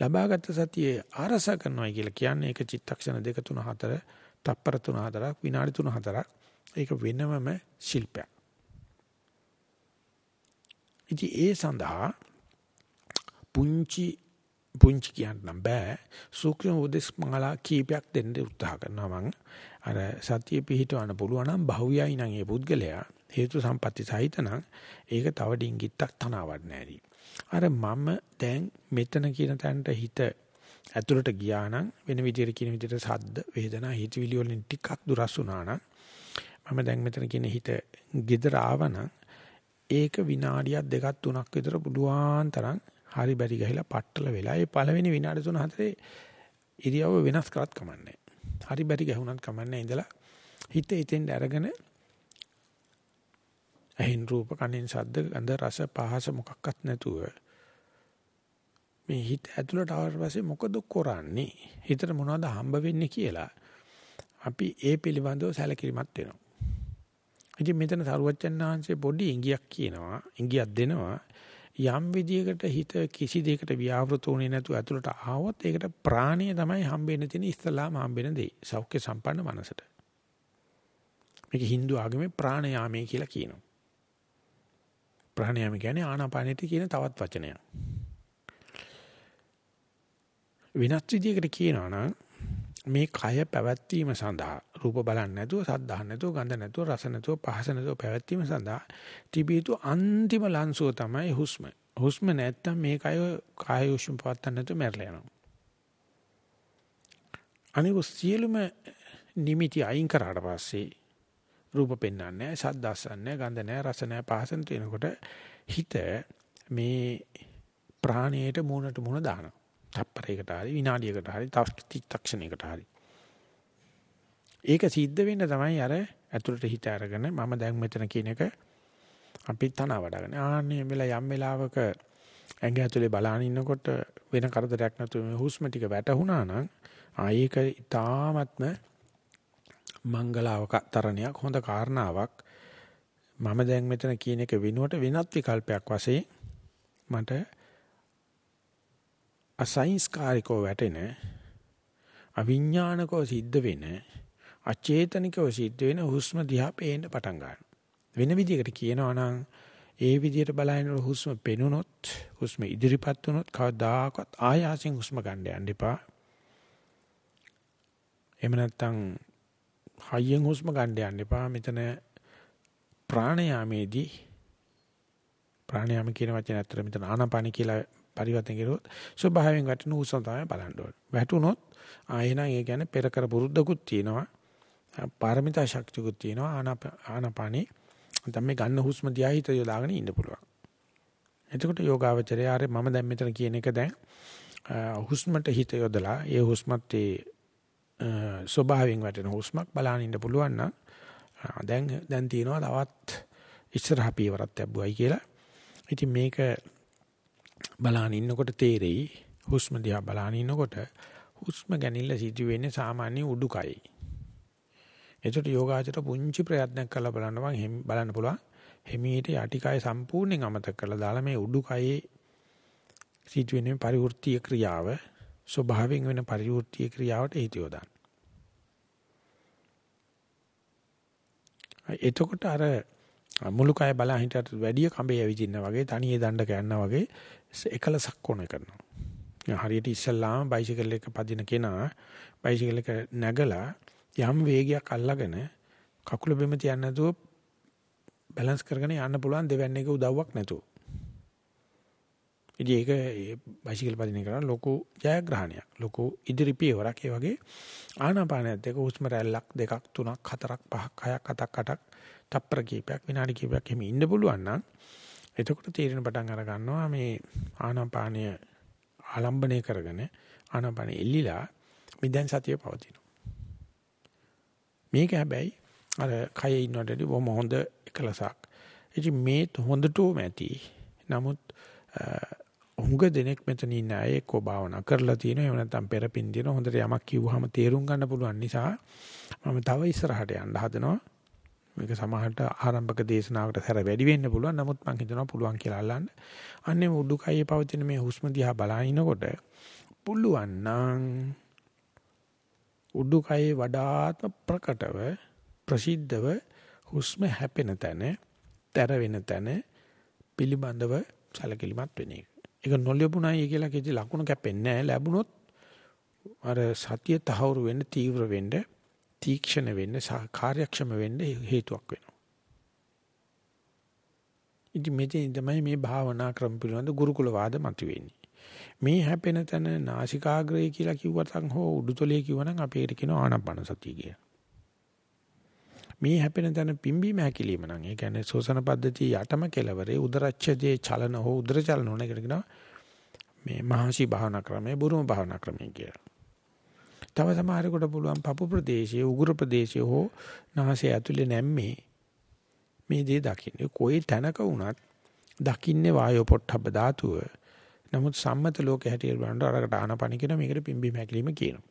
ලබාගත් සතියේ ආරස කරනවා කියලා කියන්නේ ඒක චිත්තක්ෂණ දෙක තුන හතර තප්පර 3-4ක් විනාඩි 3-4ක් ඒක වෙනමම ශිල්පයක්. ඉතින් ඒ සඳහා පුංචි පුංචි කියන්නම් බෑ. සූක්ෂම උදෙස් මාලා කීපයක් දෙන්න උත්සාහ කරනවා මම අර සතිය පිහිටවන්න පුළුවන් නම් භව්‍යයි නම් ඒ පුද්ගලයා හේතු සම්පatti සහිත නම් ඒක තව ඩිංගිත්තක් තනවන්න ඇති අර මම දැන් මෙතන කියන තැනට හිත ඇතුළට ගියා නම් වෙන විදිහට කියන විදිහට සද්ද වේදනා හිතවිලි වලින් ටිකක් දුරස් වුණා නම් මම දැන් මෙතන කියන හිත gedara ආවනම් ඒක විනාඩියක් දෙකක් තුනක් විතර පුළුවන් තරම් හරි බැරි ගහලා පట్టල වෙලා ඒ පළවෙනි විනාඩි තුන හතරේ ඉරියව්ව වෙනස් කරත් කමන්නේ. හරි බැරි ගහුණත් කමන්නේ ඉඳලා හිත හිතෙන් අරගෙන ඇහින් රූප කනින් ශබ්ද ගන්ධ රස පහස මොකක්වත් නැතුව මේ හිත ඇතුළට ආවට පස්සේ මොකද කරන්නේ හිතට මොනවද හම්බ වෙන්නේ කියලා අපි ඒ පිළිබඳව සැලකිලිමත් වෙනවා. ඉතින් මෙතන සරුවච්චන් ආංශේ පොඩි ඉඟියක් කියනවා ඉඟියක් දෙනවා යම් විදියකට හිත කිසි දෙයකට ව්‍යාවෘත වුණේ නැතුව ඇතුළට ආවොත් ඒකට ප්‍රාණය තමයි හම්බෙන්න තියෙන ඉස්සලාම හම්බෙන දේ. සෞඛ්‍ය සම්පන්න මනසට. මේක Hindu ආගමේ ප්‍රාණයාමයේ කියලා කියනවා. ප්‍රාණයාම කියන්නේ ආනාපානෙට කියන තවත් වචනයක්. විනාත් විදියකට කියනවා නම් මේ කය පැවැත්වීම සඳහා රූප බලන්නේ නැතුව සද්ද අහන්න නැතුව ගඳ නැතුව රස නැතුව පහස නැතුව පැවැත්වීම සඳහා තිබිය යුතු අන්තිම ලන්සුව තමයි හුස්ම. හුස්ම නැත්තම් මේ කය කාය උෂ්ම පවත්තන්න නැතුව මැරලා යනවා. අනික සියලුම නිමිති අයින් කරාට පස්සේ රූප පෙන්වන්නේ නැහැ, ශබ්ද අසන්නේ ගඳ නැහැ, රස නැහැ, පහස නැතිනකොට හිත මේ ප්‍රාණයට මූණට මූණ දානවා. තප්පරයකට හරි විනාඩියකට හරි තක්ෂණයකට හරි. ඒක සිද්ධ වෙන්න තමයි අර ඇතුළට හිත අරගෙන මම දැන් මෙතන කියන එක අපි තන වඩගෙන ආන්නේ වෙලා යම් වෙලාවක ඇඟ ඇතුලේ බලාන ඉන්නකොට වෙන කරදරයක් නැතුව මේ හුස්ම ටික වැටුණා නම් ආයේක ඊ타ත්ම මංගලාවක තරණයක් හොඳ කාරණාවක් මම දැන් මෙතන කියන එක වෙනුවට වෙනත් විකල්පයක් වශයෙන් මට අසංස්කාරිකව වැටෙන අවිඥානිකව සිද්ධ වෙන අචේතනිකව සිද්ධ වෙන හුස්ම දිහා පේන්න පටන් ගන්නවා. වෙන විදිහකට කියනවා නම් ඒ විදිහට බලනකොට හුස්ම පෙනුනොත් හුස්ම ඉදිරිපත් වුනොත් කවදාකවත් ආයාසයෙන් හුස්ම ගන්න යන්න එපා. එහෙම නැත්නම් හයියෙන් හුස්ම ගන්න යන්න එපා. මෙතන ප්‍රාණයාමේදී ප්‍රාණයාම කියන වචනේ ඇත්තට මෙතන ආනාපාන කියලා පරිවර්තන කරුවොත් ස්වභාවයෙන් වැටෙන හුස්ම තමයි බලන්න ඕනේ. වැටුනොත් ආයෙනම් ඒ කියන්නේ පෙර කර පුරුද්දකුත් තියෙනවා. පාරමිතා ශක්තියකුත් තියෙනවා ආනාපානේ. නැත්නම් මේ ගන්න හුස්ම දිහා හිත යොදාගෙන ඉන්න පුළුවන්. එතකොට යෝගාවචරය ආරේ මම දැන් මෙතන කියන එක දැන් හුස්මට හිත යොදලා ඒ හුස්මත් ඒ ස්වභාවයෙන් වැටෙන හුස්මක් බලන්න ඉන්න පුළුවන් නම් දැන් දැන් තියෙනවා තවත් ඉස්සරහ පියවරක් ලැබුවයි කියලා. ඉතින් මේක බලාන ඉන්නකොට තේරෙයි හුස්ම දිහා බලාන ඉන්නකොට හුස්ම ගැනීම සිදු වෙන්නේ සාමාන්‍ය උඩුකයයි. ඒකට යෝගාචර පුංචි ප්‍රයත්නයක් කරලා බලන්න මම බලන්න පුළුවන්. හිමීට යටිකය සම්පූර්ණයෙන් අමතක කරලා දාලා මේ උඩුකයේ සිදු වෙන පරිවෘත්තීය ක්‍රියාව ස්වභාවයෙන් වෙන පරිවෘත්තීය ක්‍රියාවට හේතු යොදන්න. එතකොට අර මුළු කය බලා හිටියට වැඩි කඹේ ඇවිදින්න වගේ තනියේ දණ්ඩක යනවා වගේ එකලසක් ඕන කරනවා. හරියට ඉස්සල්ලාම බයිසිකල් එක පදින කෙනා බයිසිකල් එක නැගලා යම් වේගයක් අල්ලගෙන කකුල බිම තියන්න නැතුව බැලන්ස් කරගෙන යන්න පුළුවන් දෙවැන්නේක උදව්වක් නැතුව. ඉතින් ඒක බයිසිකල් පදින කරන ලොකු ජයග්‍රහණයක්. ලොකු ඉදිරි පියවරක්. ඒ වගේ ආනාපානයත් එක්ක හුස්ම රැල්ලක් දෙකක් තුනක් හතරක් පහක් හයක් හතක් අටක් තප්පර කීපයක් විනාඩි කීපයක් එහෙම ඉන්න පුළුවන් නම් එතකොට තීරණ පටන් අර ගන්නවා මේ ආනාපානය ආලම්බණය කරගෙන ආනාපානෙ එල්ලිලා මිදෙන් සතිය පවතිනවා. මේක හැබැයි අර කයේ ඉන්නකොටදී බොහොම හොඳ එකලසක්. ඉතින් මේ හොඳටම ඇති. නමුත් හුඟ දෙනෙක් මෙතන ඉන්න අය එක්ක භාවනා කරලා තියෙනවා. එහෙම නැත්නම් පෙරපින් දින හොඳට යමක් කිව්වහම තේරුම් ගන්න පුළුවන් නිසා මම තව ඉස්සරහට යන්න හදනවා. මේක සමහරට ආරම්භක දේශනාවකට හැර වැඩි වෙන්න පුළුවන්. නමුත් මම හිතනවා පුළුවන් කියලා අල්ලන්න. අන්නේ උඩුකයේ පවතින මේ හුස්ම දිහා බලනකොට පුළුවන් නම් උඩුකයේ වඩාත්ම ප්‍රකටව ප්‍රසිද්ධව හුස්ම හැපෙන තැන, තැර වෙන තැන පිළිබඳව සැලකිලිමත් වෙන එක. ඒක නොලැබුණයි කියලා කිසි ලකුණු කැපෙන්නේ නැහැ. ලැබුණොත් අර සතිය තහවුරු වෙන්න තීව්‍ර වෙන්න තීක්ෂණ වෙන්න කාර්යක්ෂම වෙන්න හේතුවක් වෙනවා. ඉතින් මෙතෙන් තමයි මේ භාවනා ක්‍රම පිළිබඳ ගුරුකුල වාද මතුවෙන්නේ. මේ හැපෙන තැන නාසිකාග්‍රය කියලා කිව්වතන් හෝ උඩුතලයේ කිව්වනම් අපි ඒකට කියනවා ආනාපාන සතිය කියලා. මේ හැපෙන තැන පිම්බීම හැකිලිම නම් ඒ කියන්නේ ශෝෂණ පද්ධතිය යටම කෙලවරේ උදරච්ඡදයේ චලන හෝ උදර චලන ඕන එකට කියනවා මේ මහසි භාවනා ක්‍රමය බුරුම භාවනා ක්‍රමය කියලා. තව සමහරෙකුට පුළුවන් පපු ප්‍රදේශයේ උගුරු ප්‍රදේශයේ හෝ නාසය ඇතුලේ නැම්මේ මේ දේ දකින්න. කොයි තැනක වුණත් දකින්නේ වායෝ පොට්ටබ්බ ධාතුව. නමුත් සම්මත ලෝකේ හැටියට බලනකොට අරකට ආනපන කියන මේකට පිම්බීම හැකිලිම කියනවා.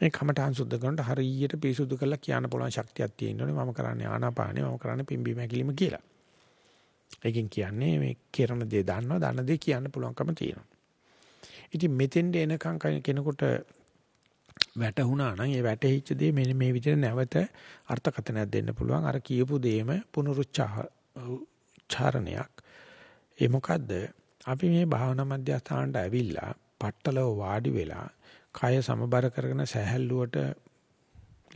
මේ කමඨාන් සුද්ධ කරනකොට හරියට පිරිසුදු කරලා කියන්න පුළුවන් ශක්තියක් තියෙනෝනේ මම කරන්නේ ආනාපානේ මම කරන්නේ පිම්බීම හැකිලිම කියලා. ඒකෙන් කියන්නේ මේ කරන දේ දන්නවා දන්න දේ කියන්න පුළුවන්කම තියෙනවා. ඉතින් මෙතෙන්ට එනකන් කෙනෙකුට වැටුණා නම් ඒ වැටහිච්ච දේ මෙන්න මේ විදිහට නැවත අර්ථකථනයක් දෙන්න පුළුවන් අර කියපු දෙයම පුනරුච්චාරණයක් ඒ මොකද්ද අපි මේ භාවනා මධ්‍යස්ථානට ඇවිල්ලා පట్టලව වාඩි වෙලා කය සමබර කරගෙන සැහැල්ලුවට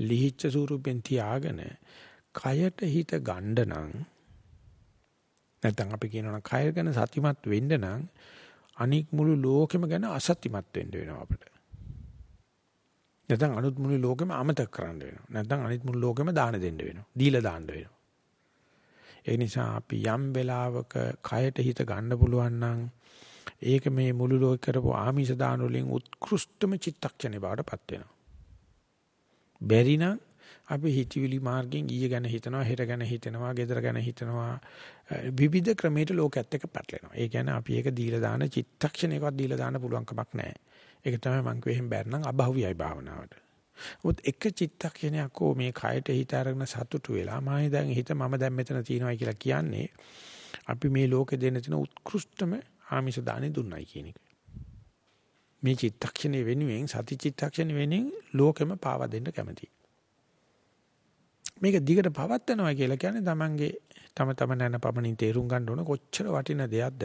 ලිහිච්ච ස්වරූපෙන් තියාගෙන කයට හිත ගන්න නම් නැත්නම් අපි කියනවා කය ගැන සතිමත් වෙන්න නම් අනික් මුළු ලෝකෙම ගැන අසතිමත් වෙන්න වෙනවා අපිට. නැත්නම් අනුත් මුළු ලෝකෙම අමතක කරන්න වෙනවා. නැත්නම් අනිත් මුළු ලෝකෙම දාන දෙන්න වෙනවා. දීලා දාන්න වෙනවා. ඒ නිසා අපි යම් වෙලාවක කයට හිත ගන්න පුළුවන් නම් ඒක මේ මුළු ලෝක කරපු ආමිෂ දාන වලින් උත්කෘෂ්ඨම චිත්තක්ෂණේ බවටපත් වෙනවා. බැරි නම් අපි හිතවිලි මාර්ගෙන් ඊය ගැන හිතනවා හෙට ගැන හිතනවා ගෙදර ගැන හිතනවා විවිධ ක්‍රමයකට ලෝකයේත් එක්ක පැටලෙනවා. ඒ කියන්නේ අපි ඒක දීලා දාන චිත්තක්ෂණයකවත් දීලා දාන්න පුළුවන් කමක් නැහැ. ඒක තමයි මං කිව්වෙ එහෙම බැරනම් අභෞවියයි භාවනාවට. මොකද එක චිත්තක්ෂණයක් ඕ මේ කයට හිත අරගෙන සතුටු වෙලා මායි දැන් හිත මම දැන් මෙතන තියෙනවා කියලා කියන්නේ අපි මේ ලෝකෙ දෙන්න තියෙන උත්කෘෂ්ඨම ආමිෂ දානේ දුන්නයි කියන එක. මේ චිත්තක්ෂණේ වෙනුවෙන් සති චිත්තක්ෂණේ වෙනුවෙන් ලෝකෙම පාවා දෙන්න කැමතියි. මේක දිගට පවත්නවා කියලා කියන්නේ තමන්ගේ තම තම නැන පමණින් තේරුම් ගන්න ඕන කොච්චර වටින දෙයක්ද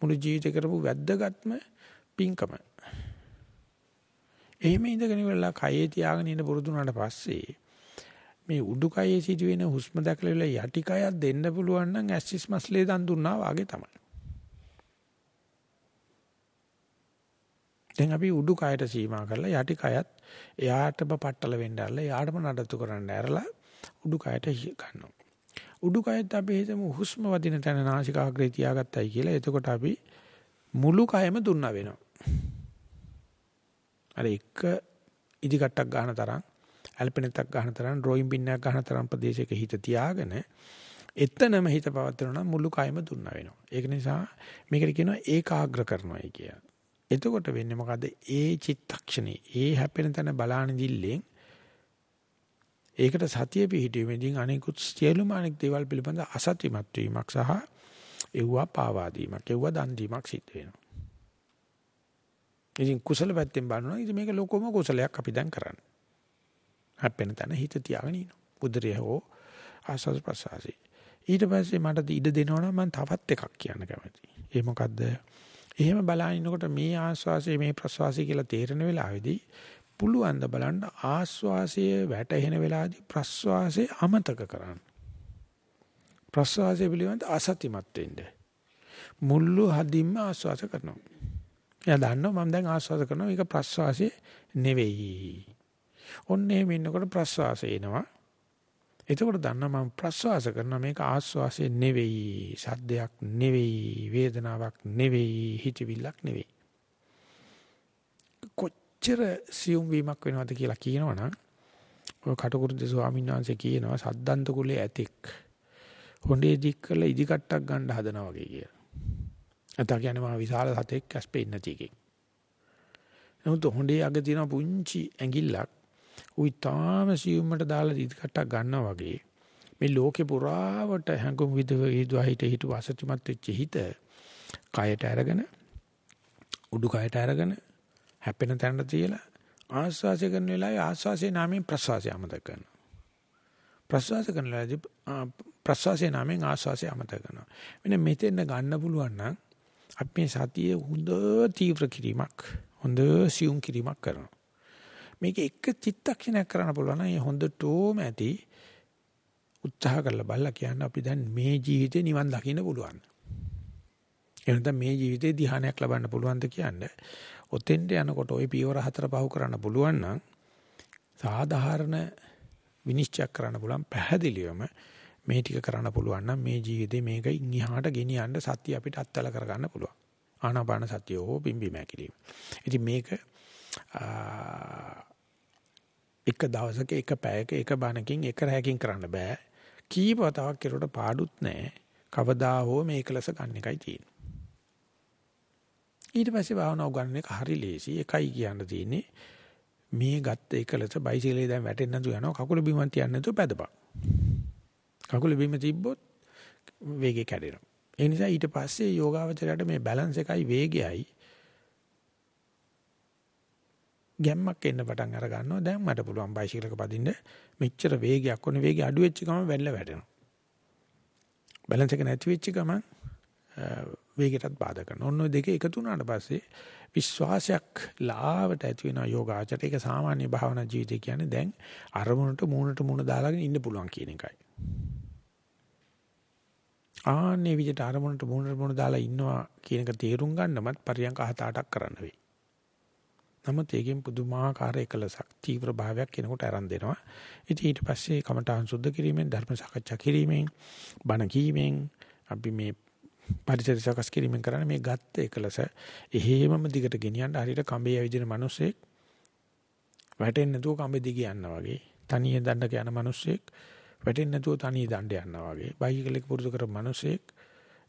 මුළු ජීවිතේ කරපු වැද්දගත්ම පිංකම. එහෙම ඉඳගෙන ඉවරලා කයේ තියාගෙන ඉන්න පුරුදු වුණාට පස්සේ මේ උඩුකයේ සිදුවෙන හුස්ම දැකලා ඉවරලා යටි කයක් දෙන්න පුළුවන් නම් ඇස්සිස් මස්ලේ දන් දුන්නා වගේ තමයි. දැන් අපි උඩුකයට සීමා කරලා යටි කයත් එයාටම පట్టල වෙන්න ඇරලා එයාටම නඩත්තු කරන්න ඇරලා උඩුකයට ගන්නවා. උඩුකයත් අපි හිතමු හුස්ම වදින තැන නාසිකාග්‍රේ තියාගත්තයි කියලා. එතකොට අපි මුළු කයම දුන්නා වෙනවා. අර එක ඉදිකට්ටක් ගන්න තරම් ඇල්පෙනෙතක් ගන්න තරම් ඩ්‍රොයින් බින්නයක් ගන්න තරම් ප්‍රදේශයක හිත තියාගෙන එතනම හිත පවත්වනවා නම් මුළු කයම දුන්නා වෙනවා. ඒක නිසා මේකට කියනවා ඒකාග්‍ර කරනවායි කිය. එතකොට වෙන්නේ මොකද? ඒ චිත්තක්ෂණේ ඒ හැපෙන තැන බලාන දිල්ලෙන් ඒකට සතිය පිහිටීමේදී අනිකුත් සියලුම අනෙක් දේවල් පිළිබඳ අසත්‍යමත් වීමක් සහ එව්වා පාවා දීමක් එව්වා දන් දීමක් සිද්ධ වෙනවා. ඉතින් කුසල පැත්තෙන් බලනවා ඉතින් මේක ලොකම කුසලයක් අපි දැන් කරන්නේ. හැප්පෙන තැන හිත තියාගෙන ඉන්න. උදරය හෝ ආස්වාද ප්‍රසආසී. ඊට පස්සේ මට ඉඩ දෙනවනම් මම තවත් එකක් කියන්න කැමතියි. ඒ මොකද්ද? එහෙම බලනකොට මේ ආස්වාසය මේ ප්‍රසවාසය කියලා තේරෙන වෙලාවේදී පුළුවන් ද බලන්න ආස්වාසයේ වැටෙන වෙලාවේදී ප්‍රස්වාසයේ අමතක කරන්න. ප්‍රස්වාසයේ පිළිබඳ අසතිමත් වෙන්න. මුල්ලු හදින්ම ආස්වාස කරනවා. එයා දන්නවා මම දැන් ආස්වාද කරනවා ඒක ප්‍රස්වාසයේ නෙවෙයි. ඔන්න එහෙම ඉන්නකොට ප්‍රස්වාසය එනවා. එතකොට දන්නවා මම ප්‍රස්වාස කරනවා මේක ආස්වාසයේ නෙවෙයි. සද්දයක් නෙවෙයි. වේදනාවක් නෙවෙයි. හිතවිල්ලක් නෙවෙයි. කොච්චර සියුම් වීමක් වෙනවද කියලා කියනවනම් ඔය කටුකුරුද ස්වාමීන් වහන්සේ කියනවා සද්දන්ත කුලේ ඇතෙක් හොඬේ දික් කරලා ඉදිකට්ටක් ගන්න හදනවා වගේ කියලා. නැත්නම් කියන්නේ මහා විශාල සතෙක් ඇස් පෙන්නේ නැති එකෙක්. නමුත් හොඬේ අග තියෙන පුංචි ඇඟිල්ලක් උයි තාම සියුම්මට දාලා ඉදිකට්ටක් ගන්නවා වගේ මේ ලෝකේ පුරාවට හැඟුම් විදව හිතුවා හිට හිටු අසත්‍යමත් වෙච්ච හිත කයට අරගෙන උඩු කයට අරගෙන හැපෙන තැනට තියලා ආස්වාසය කරන වෙලාවේ ආස්වාසයේ නාමයෙන් ප්‍රසවාසය අමතක කරනවා. ප්‍රස්වාස කරනලාදී ප්‍රස්වාසයේ නාමයෙන් ආස්වාසය අමතක කරනවා. මෙන්න මෙතෙන් ගන්න පුළුවන් නම් අපි මේ සතියේ හොඳ තීව්‍ර කිරීමක් හොඳ සියුම් කිරීමක් කරනවා. මේක එක චිත්තක්ෂණයක් කරන්න පුළුවන් නම් ඒ හොඳටම ඇති උත්සාහ කරලා බලලා කියන්න අපි දැන් මේ ජීවිතේ නිවන් දකින්න පුළුවන්. එහෙනම් මේ ජීවිතේ ධ්‍යානයක් ලබන්න පුළුවන්ද කියන්නේ. ඔතෙන්ට යනකොට ওই පියවර හතර පහු කරන්න පුළුවන් නම් සාධාරණ විනිශ්චය කරන්න පුළුවන් පැහැදිලිවම මේ ටික කරන්න පුළුවන් නම් මේ ජීවිතේ මේක ඉහාට ගෙනියන්න සත්‍ය අපිට අත්දල කරගන්න පුළුවන්. ආනාපාන සතිය හෝ බිම්බි මැකිලිම. ඉතින් මේක එක දවසක එක පැයක එක බණකින් එක රැයකින් කරන්න බෑ. කීප වතාවක් කෙරුවට පාඩුත් නැහැ. කවදා හෝ මේකලස ගන්න එකයි තියෙන්නේ. ඊට පස්සේ භාවනාව ගන්න එක හරි ලේසි. එකයි කියන්න තියෙන්නේ මේ ගත්ත එකලස බයිසිකලේ දැන් වැටෙන්න නැතුව යනවා කකුල බිම තියන්න නැතුව පැදපන්. කකුල බිම තිබ්බොත් වේගය කැඩෙනවා. ඒ නිසා ඊට පස්සේ යෝගාවචරයට මේ බැලන්ස් එකයි වේගයයි ගැම්මක් එන්න පටන් අර ගන්නවා. දැන් මට පුළුවන් බයිසිකලක පදින්න මෙච්චර වේගයක් ඕනේ වේගය අඩු වෙච්ච ගමන් වැල්ල වැටෙනවා. බැලන්ස් එක නැති වෙච්ච ගමන් වේගයටත් බාධා කරනවා. ඔන්න ඔය දෙක එකතු වුණාට පස්සේ විශ්වාසයක් ලාවට ඇති වෙන යෝගාචරයට ඒක සාමාන්‍ය භාවනා ජීවිතය කියන්නේ දැන් අරමුණට මූණට මූණ දාලාගෙන ඉන්න පුළුවන් කියන එකයි. ආන්නේ විදිහට අරමුණට මූණට මූණ දාලා ඉන්නවා කියන එක තේරුම් ගන්නමත් පරියන්ක හත අටක් කරන්න වෙයි. නමුත් ඒකෙන් පුදුමාකාර එකලසක් තීව්‍ර භාවයක් කෙනෙකුට අරන් දෙනවා. ඉතින් ඊට පස්සේ කමඨාන් සුද්ධ කිරීමෙන් ධර්ම සාකච්ඡා කිරීමෙන් බණ කීමෙන් අපි මේ පරිසර සකස් කිරීමෙන් කරන්නේ මේ ගත්ත එකලස එහෙමම දිගට ගෙනියන්න හරියට කඹේ ඇවිදින මිනිස්සෙක් වැටෙන්නේ නැතුව කඹේ දිගේ යනවා වගේ තනියෙන් දණ්ඩක යන මිනිස්සෙක් වැටෙන්නේ නැතුව තනිය දණ්ඩ යනවා වගේ බයිසිකලයක පුරුදු කරපු මිනිස්සෙක්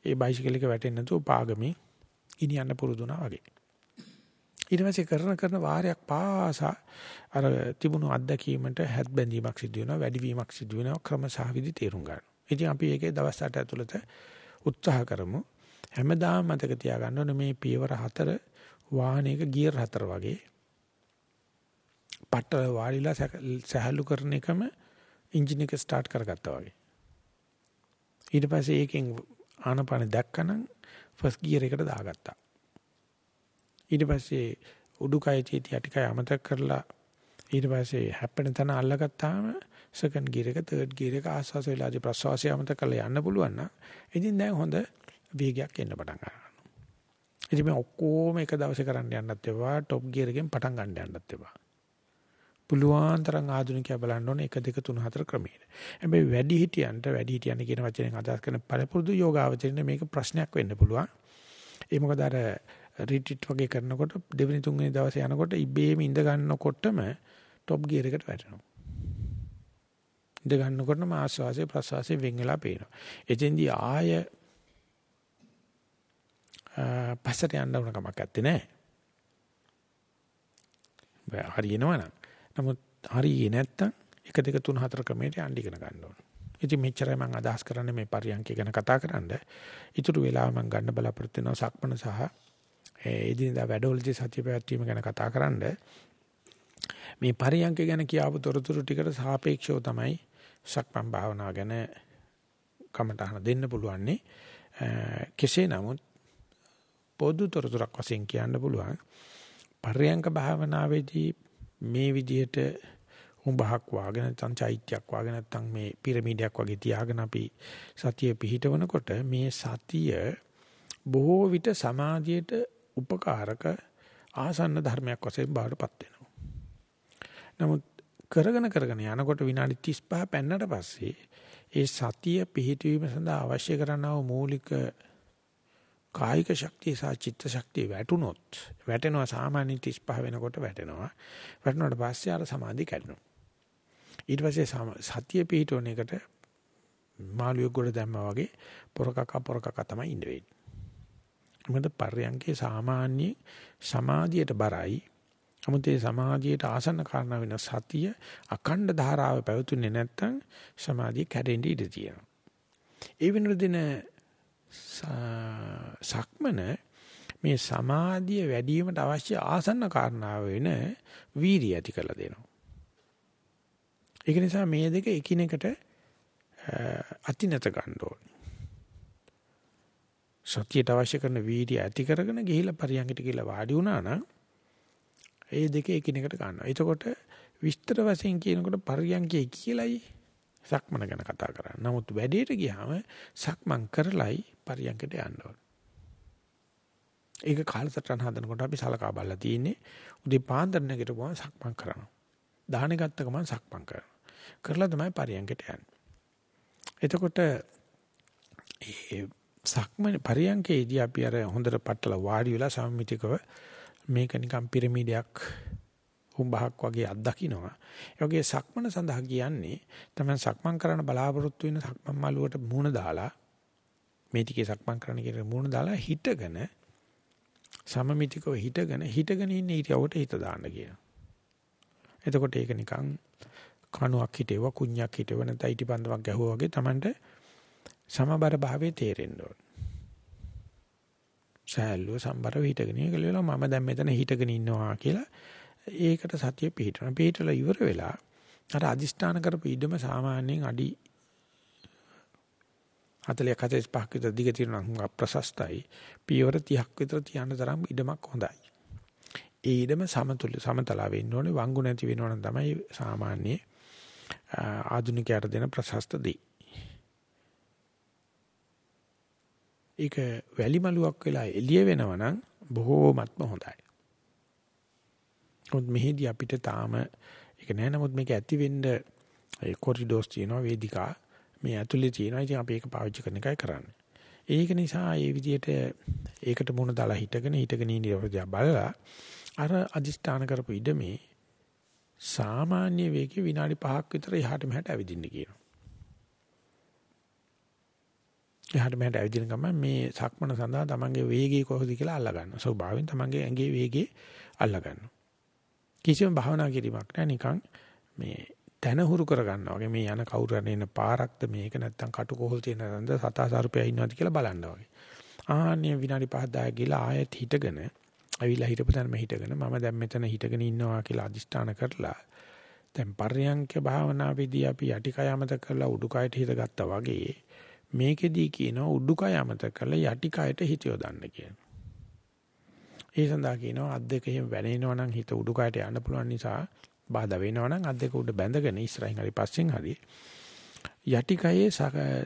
ඒ බයිසිකලයක වැටෙන්නේ නැතුව පාගමින් ඉනියන්න පුරුදුනා වගේ ඊට පස්සේ කරන කරන වාරයක් පාසා අර තිබුණු අත්දැකීමට හැත් බැඳීමක් සිදු වෙනවා වැඩිවීමක් සිදු වෙනවා ක්‍රම සහ විදි තේරුම් ගන්න. ඉතින් අපි ඒකේ දවස් 8 ඇතුළත උත්සාහ කරමු. හැමදාම මතක තියාගන්න ඕනේ මේ පියවර හතර වාහනයක ගියර් හතර වගේ. පට්ට වාඩිලා සහැල්ලු කරන එකම එන්ජින් එක ස්ටාර්ට් කරගත්තා වගේ. ඊට පස්සේ ඒකෙන් ආනපාන දැක්කනම් ෆස්ට් ගියර් එකට දාගත්තා. ඊට පස්සේ උඩුකය චේති යටිකය අමතක කරලා ඊට පස්සේ හැප්පෙන තැන අල්ලගත්තාම සෙකන්ඩ් ගියර් එක තර්ඩ් ගියර් එක ආස්වාස වෙලාදී ප්‍රසවාසය අමතක කරලා යන්න පුළුවන් නම් ඉතින් දැන් හොඳ වේගයක් එන්න පටන් ගන්නවා. ඉතින් මේ ඔක්කොම එක දවසේ කරන්න යන්නත් එපා টොප් ගියර් එකෙන් පටන් ගන්න යන්නත් එපා. පුළුවන් තරම් ආධුනිකයා බලන්න ඕනේ 1 2 3 4 ක්‍රමයට. හැබැයි වැඩි හිටියන්ට වැඩි හිටියන් කියන වචනයෙන් අදහස් කරන පළපුරුදු යෝගාවචරින්න මේක ප්‍රශ්නයක් වෙන්න පුළුවන්. ඒ මොකද අර රිට්‍රීට් වගේ කරනකොට දෙවෙනි තුන්වෙනි දවසේ යනකොට ඉබේම ඉඳ ගන්නකොටම টොප් ගියර් එකට වැටෙනවා. ඉඳ ගන්නකොටම ආස්වාසේ ප්‍රසවාසයේ වෙන් වෙලා පේනවා. එතෙන්දී ආය පස්සට යන්න උන කමක් නැත්තේ නෑ. හරියනවනම්. නමුත් හරියේ නැත්තම් 1 2 3 4 ක්‍රමයට යන්න ඉගෙන ගන්න ඕන. ඉතින් මෙච්චරයි මම අදහස් කරන්නේ මේ පරියන්කය ගැන කතා කරන්න. ඊටු වෙලාව මම ගන්න බලාපොරොත්තු වෙනවා සක්මණ සහ එදිනදා වැඩවලදී සතිය පැවැත්වීම ගැන කතා කරන්න. මේ පරියන්ක ගැන කියාපු තොරතුරු ටිකට සාපේක්ෂව තමයි සක්මන් භාවනාව ගැන කමටහන දෙන්න පුළුවන්නේ. කෙසේ නමුත් පොදු තොරතුරක් වශයෙන් කියන්න පුළුවන්. පරියන්ක භාවනාවේදී මේ විදිහට උඹහක් වාගෙන නැත්නම් චෛත්‍යයක් වාගෙන නැත්නම් මේ පිරමීඩයක් වගේ තියාගෙන අපි සතිය පිහිටවනකොට මේ සතිය බොහෝ විට සමාධියට උපකාරක ආසන්න ධර්මයක් වශයෙන් බාටපත් වෙනවා. නමුත් කරගෙන කරගෙන යනකොට විනාඩි 35 පෙන්නට පස්සේ ඒ සතිය පිහිටවීම සඳහා අවශ්‍ය කරනා වූ මූලික කායික ශක්තිය සහ චිත්ත ශක්තිය වැටුනොත් වැටෙනවා සාමාන්‍ය 35 වෙනකොට වැටෙනවා. වැටුණාට පස්සේ අර සමාධිය කැඩෙනවා. ඊට පස්සේ සතිය පිහිටවන එකට මාළුවෙක් ගොඩ දැම්මා වගේ පොරකක පොරකක තමයි ඉඳ වෙන්නේ. මොකද පර්යංකේ සාමාන්‍ය සමාධියට බරයි නමුත් ඒ සමාධියට ආසන්න කාරණා වෙන සතිය අඛණ්ඩ ධාරාව පැවතුනේ නැත්නම් සමාධිය කැඩෙන්න ඉඩ තියෙනවා. ඒ වෙනුවට දින සක්මන මේ සමාධිය වැඩි වීමට අවශ්‍ය ආසන්න කාරණාව වෙන වීරිය ඇති කරලා දෙනවා. ඒක නිසා මේ දෙක එකිනෙකට අතිනත ගන්න ඕනේ. සතියට අවශ්‍ය කරන වීර්ය ඇති කරගෙන ගිහිල්ලා පරියන්කට ගිහිල්ලා වාඩි වුණා නම් ඒ දෙක එකිනෙකට ගන්නවා. එතකොට විස්තර වශයෙන් කියනකොට පරියන්කේ කියලයි සක්මන ගැන කතා කරන්නේ. නමුත් වැඩේට ගියාම සක්මන් කරලයි පරියන්කට යන්න ඕනේ. ඒක කාලසටහන හදනකොට අපි සලකා බලලා තියෙන්නේ උදේ පාන්දර නැගිටපුවම සක්මන් කරනවා. දාහනේ ගත්ත ගමන් සක්මන් කරනවා. කරලා තමයි පරියන්කට යන්නේ. එතකොට ඒ සක්මන් පරියන්කේදී අපි අර හොඳට පట్టල වාඩි වෙලා සම්මිතිකව මේක නිකන් පිරමීඩයක් හුඹහක් වගේ අත්දකින්නවා. ඒ වගේ සක්මන සඳහා කියන්නේ තමයි සක්මන් කරන්න බලාපොරොත්තු වෙන සක්මන් මළුවට මූණ දාලා මේ ටිකේ සක්මන් කරන්න කියන මූණ දාලා හිටගෙන සමමිතිකව හිටගෙන හිටගෙන ඉන්න ඉරියවට හිත දාන්න කියනවා. එතකොට ඒක නිකන් කණුවක් හිටේව කුණ්‍යක් හිටේව නැත්නම් ඊටිපන්දමක් ගැහුවා වගේ Tamanට සමබර භාවයේ තේරෙන්න ඕන. සෑල්ලුව සම්බරව හිටගෙන ඉගලලා මම දැන් මෙතන හිටගෙන ඉන්නවා කියලා ඒකට සතිය පිහිටන. පිහිටලා ඉවර වෙලා අර අදිෂ්ඨාන කරපු ඉඩම සාමාන්‍යයෙන් අඩි 40 45ක් විතර දිග තියෙනවා ප්‍රශස්තයි. පියවර 30ක් විතර තියන්න තරම් ඉඩමක් හොඳයි. ඒ ඉඩම සමතුල සමතලා වෙන්න ඕනේ වංගු නැති වෙනවනම් තමයි සාමාන්‍ය ආධුනිකයට දෙන ප්‍රශස්ත දේ. ඒක වැලි මලුවක් වෙලා එළිය වෙනවනම් බොහෝමත්ම හොඳයි. මොකද මෙහෙදි අපිට තාම ඒක නෑ නමුත් මේක ඇති වෙන්න ඒ කොරිඩෝස් තියෙනවා වේදිකා මේ ඇතුලේ තියෙනවා. ඉතින් අපි ඒක පාවිච්චි කරන එකයි කරන්නේ. ඒක නිසා මේ විදිහට ඒකට මුණ දාලා හිටගෙන හිටගෙන ඉඳියා බලලා අර අදිස්ථාන කරපු ඉඩමේ සාමාන්‍ය වේගයේ විනාඩි 5ක් විතර එහාට මෙහාට ඇවිදින්න කියනවා. එහාට මෙහාට ඇවිදින ගමන් මේ සක්මන සඳහා තමන්ගේ වේගය කොහොමද කියලා අල්ලා ගන්නවා. ස්වභාවයෙන් තමන්ගේ ඇඟේ වේගය අල්ලා ගන්නවා. කිසිම භාවනා කිරීමක් නැහැ නිකන් මේ තන හුරු කර ගන්නවා වගේ මේ යන කවුරු හරි එන පාරක්ද මේක නැත්තම් කටුකොහල් තියෙන නන්ද සතා සරුපයා ඉන්නවද කියලා බලන්න වගේ. ආන්නේ විනාඩි 5 10 ගිහලා ආයෙත් හිටගෙන අවිලා හිටපු තැනම හිටගෙන මම දැන් මෙතන හිටගෙන ඉන්නවා කියලා අදිෂ්ඨාන කරලා දැන් පර්යංක භාවනාවේදී අපි යටිකය අමතක කරලා උඩුකයට හිත ගත්තා වගේ මේකෙදී කියනවා උඩුකය අමතක කරලා යටිකයට හිත යොදන්න කියනවා. ඒ සඳහා කියනවා අත් දෙක එහෙම වැනෙනවා නම් හිත උඩුකයට යන්න පුළුවන් නිසා බාධා වෙනවා නම් අත් දෙක උඩ බැඳගෙන ඉස්සරහින් හරි පස්සෙන් හරි යටිකයේ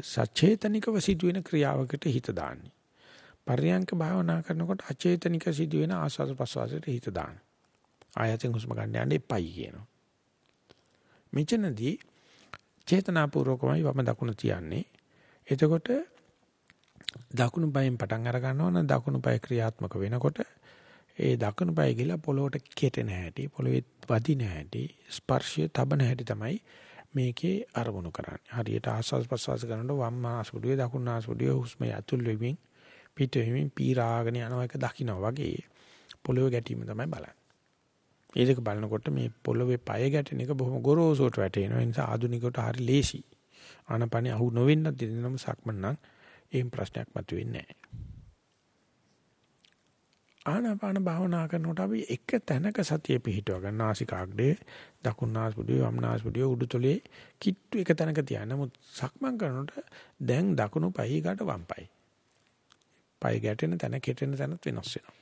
සචේතනිකව සිදුවෙන ක්‍රියාවකට හිත දාන්නේ. පර්යංක භාවනා කරනකොට අචේතනික සිදුවෙන ආස්වාද ප්‍රසවාසයට හිත දාන. ආයතෙන් හුස්ම ගන්න යන්න එපයි කියනවා. මෙතනදී චේතනාපූර්වකමයි වම දකුණ තියන්නේ. එතකොට දකුණු පායෙන් පටන් අර ගන්නවා නම් දකුණු පාය ක්‍රියාත්මක වෙනකොට ඒ දකුණු පාය ගිහලා පොළොවට කෙටෙන හැටි පොළොවේ වදින හැටි ස්පර්ශය තබන හැටි තමයි මේකේ අරමුණු කරන්නේ. හරියට ආස්වාද ප්‍රසවාස කරනකොට වම් ආස්පුඩුවේ දකුණු ආස්පුඩුවේ හුස්ම යතුල් වෙමින් පිට වෙමින් පීරාගෙන යනවා එක දකින්න වගේ පොළොවේ ගැටීම තමයි බලන්නේ. මේ දෙක බලනකොට මේ පොළොවේ පය ගැටෙන එක බොහොම ගොරෝසුට වැටෙනවා. ඒ නිසා ආධුනිකයට හරි ලේසි. ආනපනේ අහු නොවෙන්නත් දෙනම සක්මන් නම් එහෙම ප්‍රශ්නයක් මතුවෙන්නේ නැහැ. ආනාපාන භාවනා කරනකොට අපි එක තැනක සතිය පිහිටව ගන්න නාසිකාග්‍රේ දකුණුනාස්පුඩිය වම්නාස්පුඩිය උඩුතොලේ කිට්ටු එක තැනක තියන නමුත් සක්මන් කරනකොට දැන් දකුණු පහයි කාට වම් පහයි. පය ගැටෙන තැන කෙටෙන තැනත් වෙනස් වෙනවා.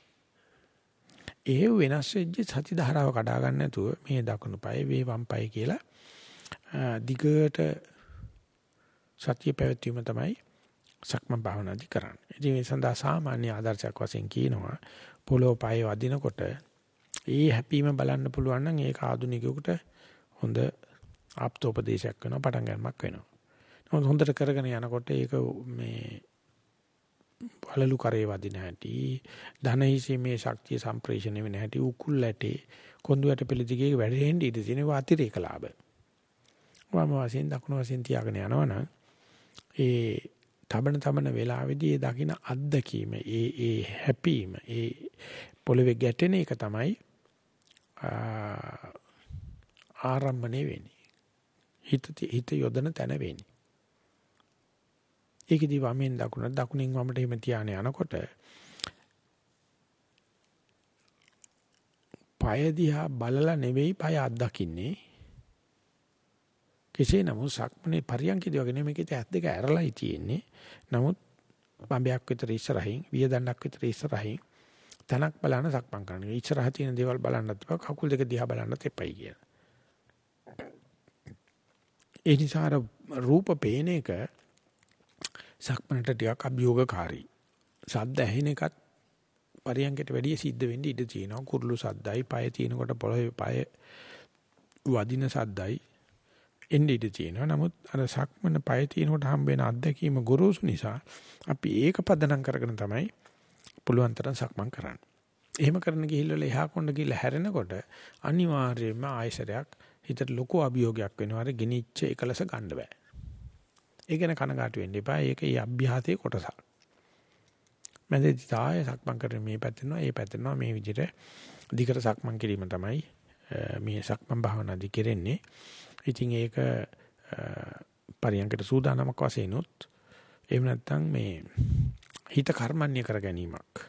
ඒ වෙනස් වෙද්දි සති ධාරාව කඩා ගන්න නැතුව මේ දකුණු පය වේ වම් පය කියලා දිගට සතිය පැවැත්වීම තමයි සක්මන් භාවනාදි කරන්නේ. ඉතින් මේ සඳහා සාමාන්‍ය ආදර්ශයක් වශයෙන් කියනවා පොළොව පය වදිනකොට ඒ හැපීම බලන්න පුළුවන් නම් ඒක ආධුනිකයෙකුට හොඳ ආප්තෝපදේශයක් වෙනවා පටන් ගන්නමක් වෙනවා. නමුත් හොඳට කරගෙන යනකොට ඒක මේ වලලු කරේ වදින හැටි ධනහිසි මේ ශක්තිය සම්ප්‍රේෂණය වෙන හැටි උකුල් ඇටේ කොඳු ඇට පිළිදිගේ වැඩෙන්න ඉඩ තියෙනවා අතිරේක ලාභ. වම වශයෙන් දකුණු වශයෙන් තියාගෙන යනවනම් ඒ තබන තබන වෙලාවේදී ඒ දකින අත්දැකීම ඒ ඒ හැපීම ඒ පොළවේ ගැටෙන එක තමයි ආරම්භණය වෙන්නේ. හිත හිත යොදන තැන වෙන්නේ. ඒකදී වමෙන් දකුණ දකුණින් වමට එහෙම තියාන යනකොට පය දිහා බලලා නෙවෙයි පය අත්දකින්නේ. කෙසේ නමුත් සක්මනේ පරියන්කදී වගේ නෙමෙයි ඇස් දෙක ඇරලායි තියෙන්නේ. නමුත් බම්බයක් විතර ඉස්සරහින්, වියදණ්ඩක් විතර ඉස්සරහින් තනක් බලන සක්මන් කරන. ඉස්සරහ තියෙන දේවල් බලන්නත් එපා, කකුල් දෙක දිහා බලන්නත් එපයි කියන. ඒ නිසා රූප පේන එක සක්මනට ටිකක් අභියෝගකාරී. සද්ද ඇහෙන එකත් පරියන්කට වැඩිය සිද්ධ වෙන්න ඉඩ තියෙනවා. කුරුළු සද්දයි, පය තියෙනකොට පොළවේ පය වදින සද්දයි එන්නේ ඉඳී තියෙනවා. නමුත් අර සක්මන පය තියෙනකොට හම්බ වෙන අත්දැකීම ගොරෝසු නිසා අපි ඒක පදනම් කරගෙන තමයි පුළුවන් තරම් සක්මන් කරන්නේ. එහෙම කරන ගිහිල්ලා එහා කොණ්ඩ ගිහිල්ලා හැරෙනකොට අනිවාර්යයෙන්ම ආයසරයක් හිතට ලොකු අභියෝගයක් වෙනවා. අර ගිනිච්ච එකලස ගන්න බෑ. ඒ ගැන කනගාටු වෙන්න එපා. ඒක ඒ අභ්‍යාසයේ කොටසක්. මැදදී තාය සක්මන් කරන්නේ මේ පැත්තෙනවා, ඒ පැත්තෙනවා මේ විදිහට දිගට සක්මන් කිරීම තමයි මේ සක්මන් භාවනාදි කෙරෙන්නේ. ඉතින් ඒක පරියන්කට සූදානමක් වශයෙන් උත් එහෙම නැත්නම් මේ හිත කර්මන්නේ කර ගැනීමක්.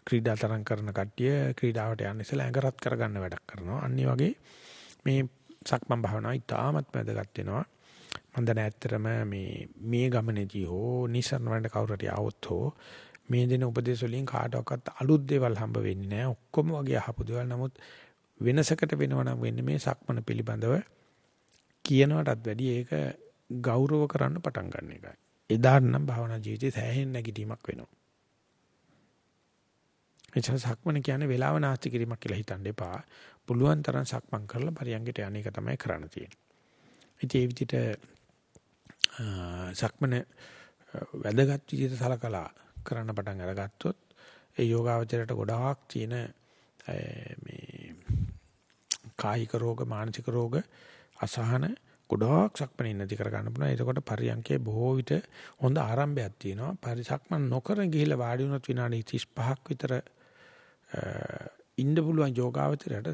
ක්‍රීඩා තරම් කරන කට්ටිය ක්‍රීඩාවට යන්න ඉස්සෙල්ලා ඇඟරත් කරගන්න වැඩක් කරනවා. අනිත් වගේ මේ සක්මන් භාවනාව ඉතාමත් වැදගත් වෙනවා. මම දැන් ඇත්තටම මේ මේ ගමනේදී හෝ නිසන් වලට කවුරුහරි ආවොත් හෝ මේ දෙන උපදේශ වලින් කාටවත් අලුත් දේවල් හම්බ වෙන්නේ නැහැ. ඔක්කොම වගේ අහපු දේවල්. නමුත් වෙනසකට වෙනවනම් වෙන්නේ මේ සක්මන පිළිබඳව කියනවටත් වැඩිය ඒක ගෞරව කරන්න පටන් ගන්න එකයි. එදාට නම් භාවනා ජීවිතේ සෑහෙන නැගිටීමක් වෙනවා. එචා සක්මන කියන්නේ වේලාව නාස්ති කිරීමක් කියලා හිතන්න එපා. පුළුවන් තරම් සක්මන් කරලා පරියංගයට යන එක තමයි කරන්න තියෙන්නේ. ඉතින් ඒ විදිහට සක්මන වැදගත් විදිහට සලකලා කරන්න පටන් අරගත්තොත් ඒ යෝගාවචරයට ගොඩාක් තියෙන මේ කායික රෝග මානසික රෝග අසහන ගොඩාක් සක්මනේ නැති කර ගන්න පුළුවන්. එතකොට පරියන්කේ බොහෝ විට හොඳ ආරම්භයක් තියෙනවා. පරිසක්මන් නොකර ගිහිල්ලා වාඩි වුණොත් විනාඩි 35ක් විතර ඉන්න පුළුවන් යෝගාවචරයට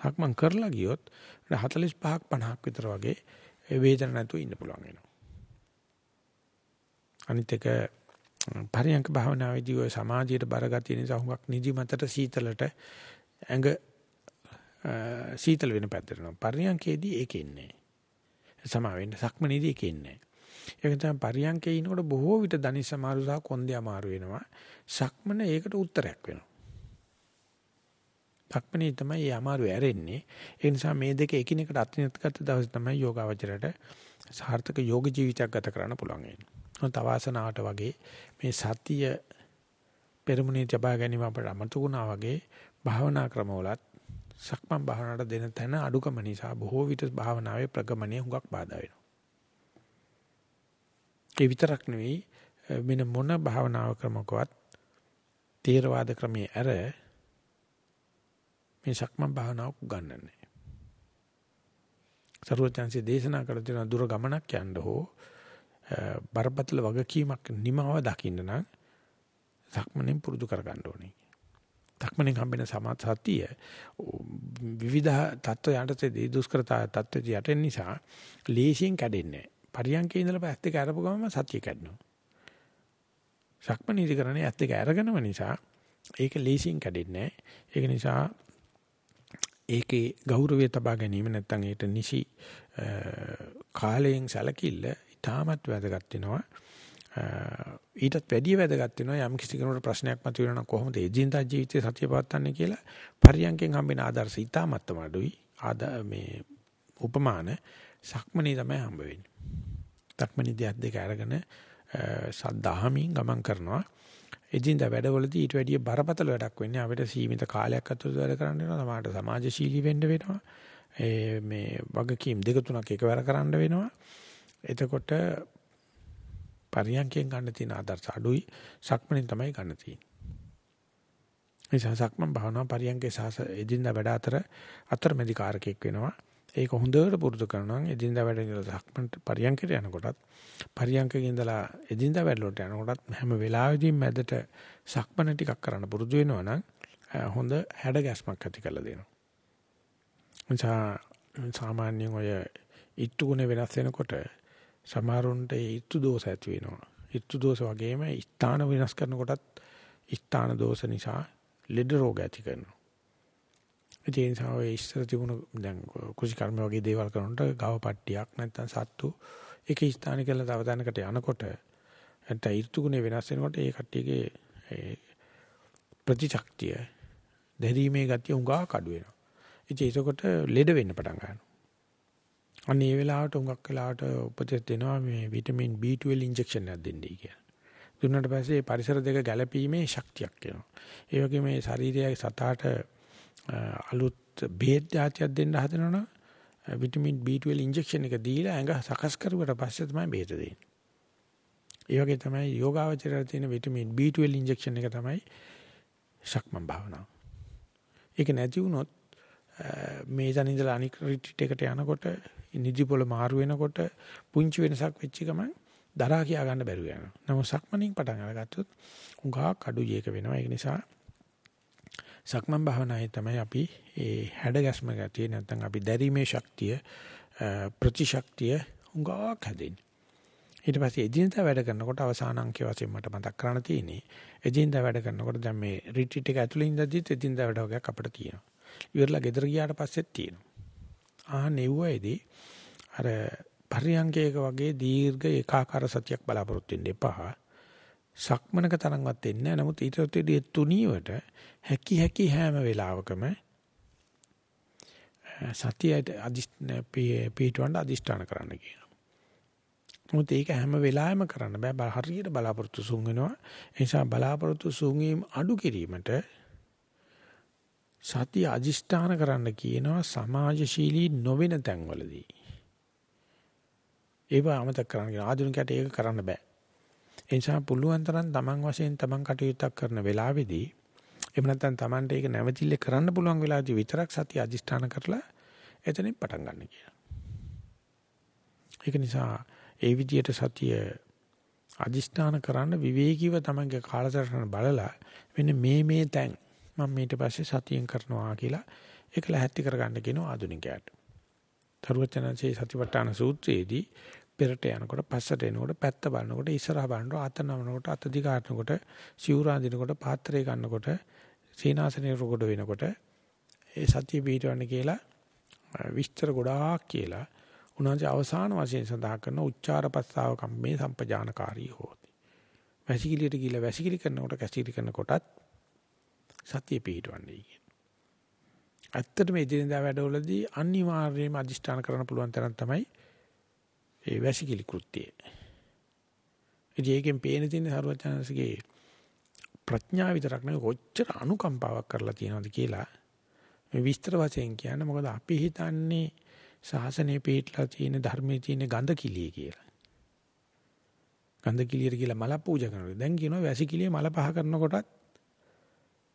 සක්මන් කරලා ගියොත් 45ක් 50ක් විතර වගේ වේදන නැතුව ඉන්න පුළුවන් වෙනවා. අනිත් එක පරියන්ක භාවනාවේදී ඔය සමාධියට බරගතිය නිසා හුඟක් නිදි මතට සීතලට ඇඟ සීතල වෙන පැත්තට යනවා. පරියන්කේදී ඒක ඉන්නේ. සමා වෙන්න සක්මනේදී ඒක ඉන්නේ. ඒක තමයි පරියන්කේ ඉනකොට බොහෝ විට දනිස් අමාරු සහ කොන්දේ අමාරු වෙනවා. සක්මන ඒකට උත්තරයක් වෙනවා. සක්මනේ තමයි මේ අමාරු ඇරෙන්නේ. ඒ නිසා මේ දෙක එකිනෙකට අත්විඳ ගත්ත දවසේ තමයි යෝගාවචරයට සාර්ථක යෝග ජීවිතයක් ගත කරන්න පුළුවන් වෙන්නේ. තවාසනාවට වගේ මේ සතිය පෙරමුණේ තිබා ගැනීම අපට අමතුණා වගේ භාවනා ක්‍රමවලත් සක්මන් භාවනාවට දෙන තැන අඩුකම නිසා බොහෝ විට භාවනාවේ ප්‍රගමණය හුඟක් බාධා වෙනවා. ඒ විතරක් නෙවෙයි මෙන්න මොන භාවනාව ක්‍රමකවත් තේරවාද ක්‍රමයේ ඇර මේ සක්මන් භාවනාවක් උගන්වන්නේ. සරුවචාන්සේ දේශනා කළ දෙන දුර ගමනක් යන්න හෝ බරපතල වගකීමක් නිමාව දකින්න නම් සක්මනෙන් පුරුදු කරගන්න ඕනේ. ධක්මනේ හම්බෙන සමත් සතිය විවිධ තත්ත්ව යටතේදී දුෂ්කරතා තත්ත්වයට යටෙන නිසා ලේසියෙන් කැඩෙන්නේ පරියන්කේ ඉඳලා පැත්ත දෙක අරපු ගමන් සතිය කැඩෙනවා. සක්මනීති කරන්නේ ඇත්ත දෙක අරගෙනම නිසා ඒක ලේසියෙන් කැඩෙන්නේ ඒක නිසා ඒකේ ගෞරවය තබා ගැනීම නැත්නම් ඒට නිසි කාලයෙන් සැලකිල්ල ඉතාමත් වැදගත් වෙනවා. ඊටත් වැඩිය වැදගත් වෙනවා යම් කිසි කෙනෙකුට ප්‍රශ්නයක් මතුවෙනවා නම් කොහොමද එදිනදා ජීවිතේ සත්‍ය පවත්න්නේ කියලා පරියන්කෙන් හම්බෙන ආදර්ශ ඉතාමත්ම අඩුයි ආද මේ උපමාන සක්මණේ තමයි හම්බ වෙන්නේ. සක්මණේ දෙයක් දෙක අරගෙන සද්ධාහමින් ගමන් කරනවා. එදිනදා වැඩවලදී ඊට වැඩිය බරපතල වැඩක් වෙන්නේ අපිට සීමිත කාලයක් ඇතුළත වැඩ කරන්න වෙනවා. සමහරට සමාජශීලී වෙන්න වෙනවා. ඒ මේ වගකීම් දෙක තුනක් එකවර කරන්න වෙනවා. එතකොට පරියන්කෙන් ගන්න තියෙන ආදර්ශ අඩුයි සක්මණෙන් තමයි ගන්න තියෙන්නේ. නිසා සක්මන් භාවනාව පරියන්කේ සාස එදින්දා වැඩ අතර අතරමැදි කාරකයක් වෙනවා. ඒක හොඳට පුරුදු කරනවා නම් එදින්දා වැඩ ඉඳලා සක්මන් පරියන්කේට යනකොටත් පරියන්කේ ඉඳලා එදින්දා වැඩ වලට යනකොටත් හැම වෙලාවෙදීම මැදට සක්මන ටිකක් කරන්න පුරුදු වෙනවා නම් හොඳ හැඩ ගැස්මක් ඇති කරලා දෙනවා. නිසා සාමාන්‍යයෙන් ඔය ඉත්තු ගුණ වෙනස් වෙනකොට සමහරුන්ට ඒ ඍතු දෝෂ ඇති වෙනවා. ඍතු දෝෂ වගේම ස්ථාන වෙනස් කරනකොටත් ස්ථාන දෝෂ නිසා ලෙඩ රෝග ඇති කරනවා. ඒ නිසා ඔය ඉස්සර තිබුණු දැන් කුසි කර්ම වගේ දේවල් කරනකොට ගව පට්ටියක් නැත්නම් සත්තු එක ස්ථානික කරලා තව තැනකට යනකොට නැත්නම් ඍතු ගුණේ වෙනස් වෙනකොට ඒ කට්ටියගේ ප්‍රතිශක්තිය දැරීමේ ගතිය උඟා කඩු වෙනවා. ඉතින් ඒකකොට ලෙඩ වෙන්න පටන් ගන්නවා. අන්න ඒ වෙලාවට උඟක් වෙලාවට උපදෙස් දෙනවා මේ විටමින් B12 ඉන්ජෙක්ෂන් එකක් දෙන්නයි කියලා. දුන්නාට පස්සේ පරිසර දෙක ගැළපීමේ ශක්තියක් එනවා. ඒ වගේම මේ ශරීරයේ සතාට අලුත් බේත් જાතියක් දෙන්න හදනවනම් විටමින් B12 ඉන්ජෙක්ෂන් එක දීලා ඇඟ සකස් කරුවට පස්සේ තමයි බේත දෙන්නේ. ඒ වගේ තමයි යෝගාවචරයට තියෙන විටමින් B12 ඉන්ජෙක්ෂන් එක තමයි ශක්මන් භාවනාව. ඒක නැති වුණොත් මේ තැන ඉඳලා අනික් රිට්‍රීට් එකට යනකොට නිදි පොළ මාරු වෙනකොට පුංචි වෙනසක් වෙච්ච ගමන් දරා කියා ගන්න බැරුව යනවා. නමුත් සක්මණින් පටන් අරගත්තොත් උඟා කඩුයි එක වෙනවා. ඒක නිසා සක්මන් භාවනාවේ තමයි අපි ඒ හැඩ ගැස්ම ගතිය නැත්නම් අපි දැරීමේ ශක්තිය ප්‍රතිශක්තිය උඟා හැදෙන්නේ. ඊට පස්සේ එදිනදා වැඩ කරනකොට අවසාන අංකයේ වශයෙන් මට මතක් කරන්න තියෙන්නේ එදිනදා වැඩ කරනකොට දැන් මේ රිට්‍රීට් එක ඇතුළේ ඉඳද්දිත් එදිනදා වැඩ වගේක් අපිට තියෙනවා. ඉවරලා ගෙදර ගියාට පස්සෙත් තියෙනවා. ආ නෙව්වේදී අර පරියංගයක වගේ දීර්ඝ ඒකාකාර සතියක් බලාපොරොත්තු වෙන්න එපා. සක්මනක තරම්වත් එන්නේ නැහැ. නමුත් ඊට උත්තේදී තුනීවට හැකි හැකි හැම වෙලාවකම සතියට අදිෂ්ඨ පීඨවන්න අදිෂ්ඨාන කරන්න කියනවා. මොකද ඒක හැම වෙලාවෙම කරන්න බෑ. හරියට බලාපොරොත්තු සුන් වෙනවා. ඒ නිසා බලාපොරොත්තු සුන් වීම අඩු කිරීමට සතිය අදිෂ්ඨාන කරන්න කියනවා සමාජශීලී නොවන තැන්වලදී. ඒව අමතක කරන්න කියන ආධුනිකයට ඒක කරන්න බෑ. ඒ නිසා පුළුවන් තරම් තමන් වශයෙන් තමන් කටයුත්තක් කරන වෙලාවේදී එහෙම නැත්නම් තමන්ට ඒක නැවතිල්ල කරන්න පුළුවන් වෙලාවදී විතරක් සතිය අදිෂ්ඨාන කරලා එතනින් පටන් ගන්න කියලා. ඒක නිසා ඒ විදියට සතිය අදිෂ්ඨාන කරන්න විවේකීව තමන්ගේ කාලසටහන බලලා මෙන්න මේ මේ තැන් මම ඊට පස්සේ සතියෙන් කරනවා කියලා ඒක ලැහැත්ති කරගන්න කියනවා ආධුනිකයාට. තරුවචනන්සේ සතිපට්ඨාන සූත්‍රයේදී පෙරට යනකොට පස්සට එනකොට පැත්ත බලනකොට ඉස්සරහා බලනකොට අත නමනකොට අත දිගාරනකොට සිවුරා දිනකොට පාත්‍රය ගන්නකොට සීනාසනේ රොගඩ වෙනකොට ඒ සතිය පිටවන්න කියලා විස්තර ගොඩාක් කියලා උන්වහන්සේ අවසාන වශයෙන් සඳහන් කරන උච්චාරපස්සාව කම්මේ සම්පජානකාරී හෝති. වැසිකිළියට ගිහිල්ලා වැසිකිලි කරනකොට කැසිකිලි කරනකොටත් සතිය පිහිටවන්නේ කියන. ඇත්තටම එදිනෙදා වැඩවලදී අනිවාර්යයෙන්ම අදිෂ්ඨාන කරන්න පුළුවන් තරම් තමයි ඒ වැසිකිලි කෘත්‍යය. ඒකෙන් පේන තියෙන සරුවචනසගේ ප්‍රඥාව විතරක් නෙවෙයි කොච්චර අනුකම්පාවක් කරලා තියෙනවද කියලා මේ විස්තර වශයෙන් කියන්නේ මොකද අපි හිතන්නේ ශාසනය පිටලා තියෙන ධර්මයේ තියෙන ගඳ කිලිය කියලා. ගඳ කිලියට කියලා මල පූජා කරනවා. දැන් කියනවා වැසි කිලිය මල පහ කරනකොටත්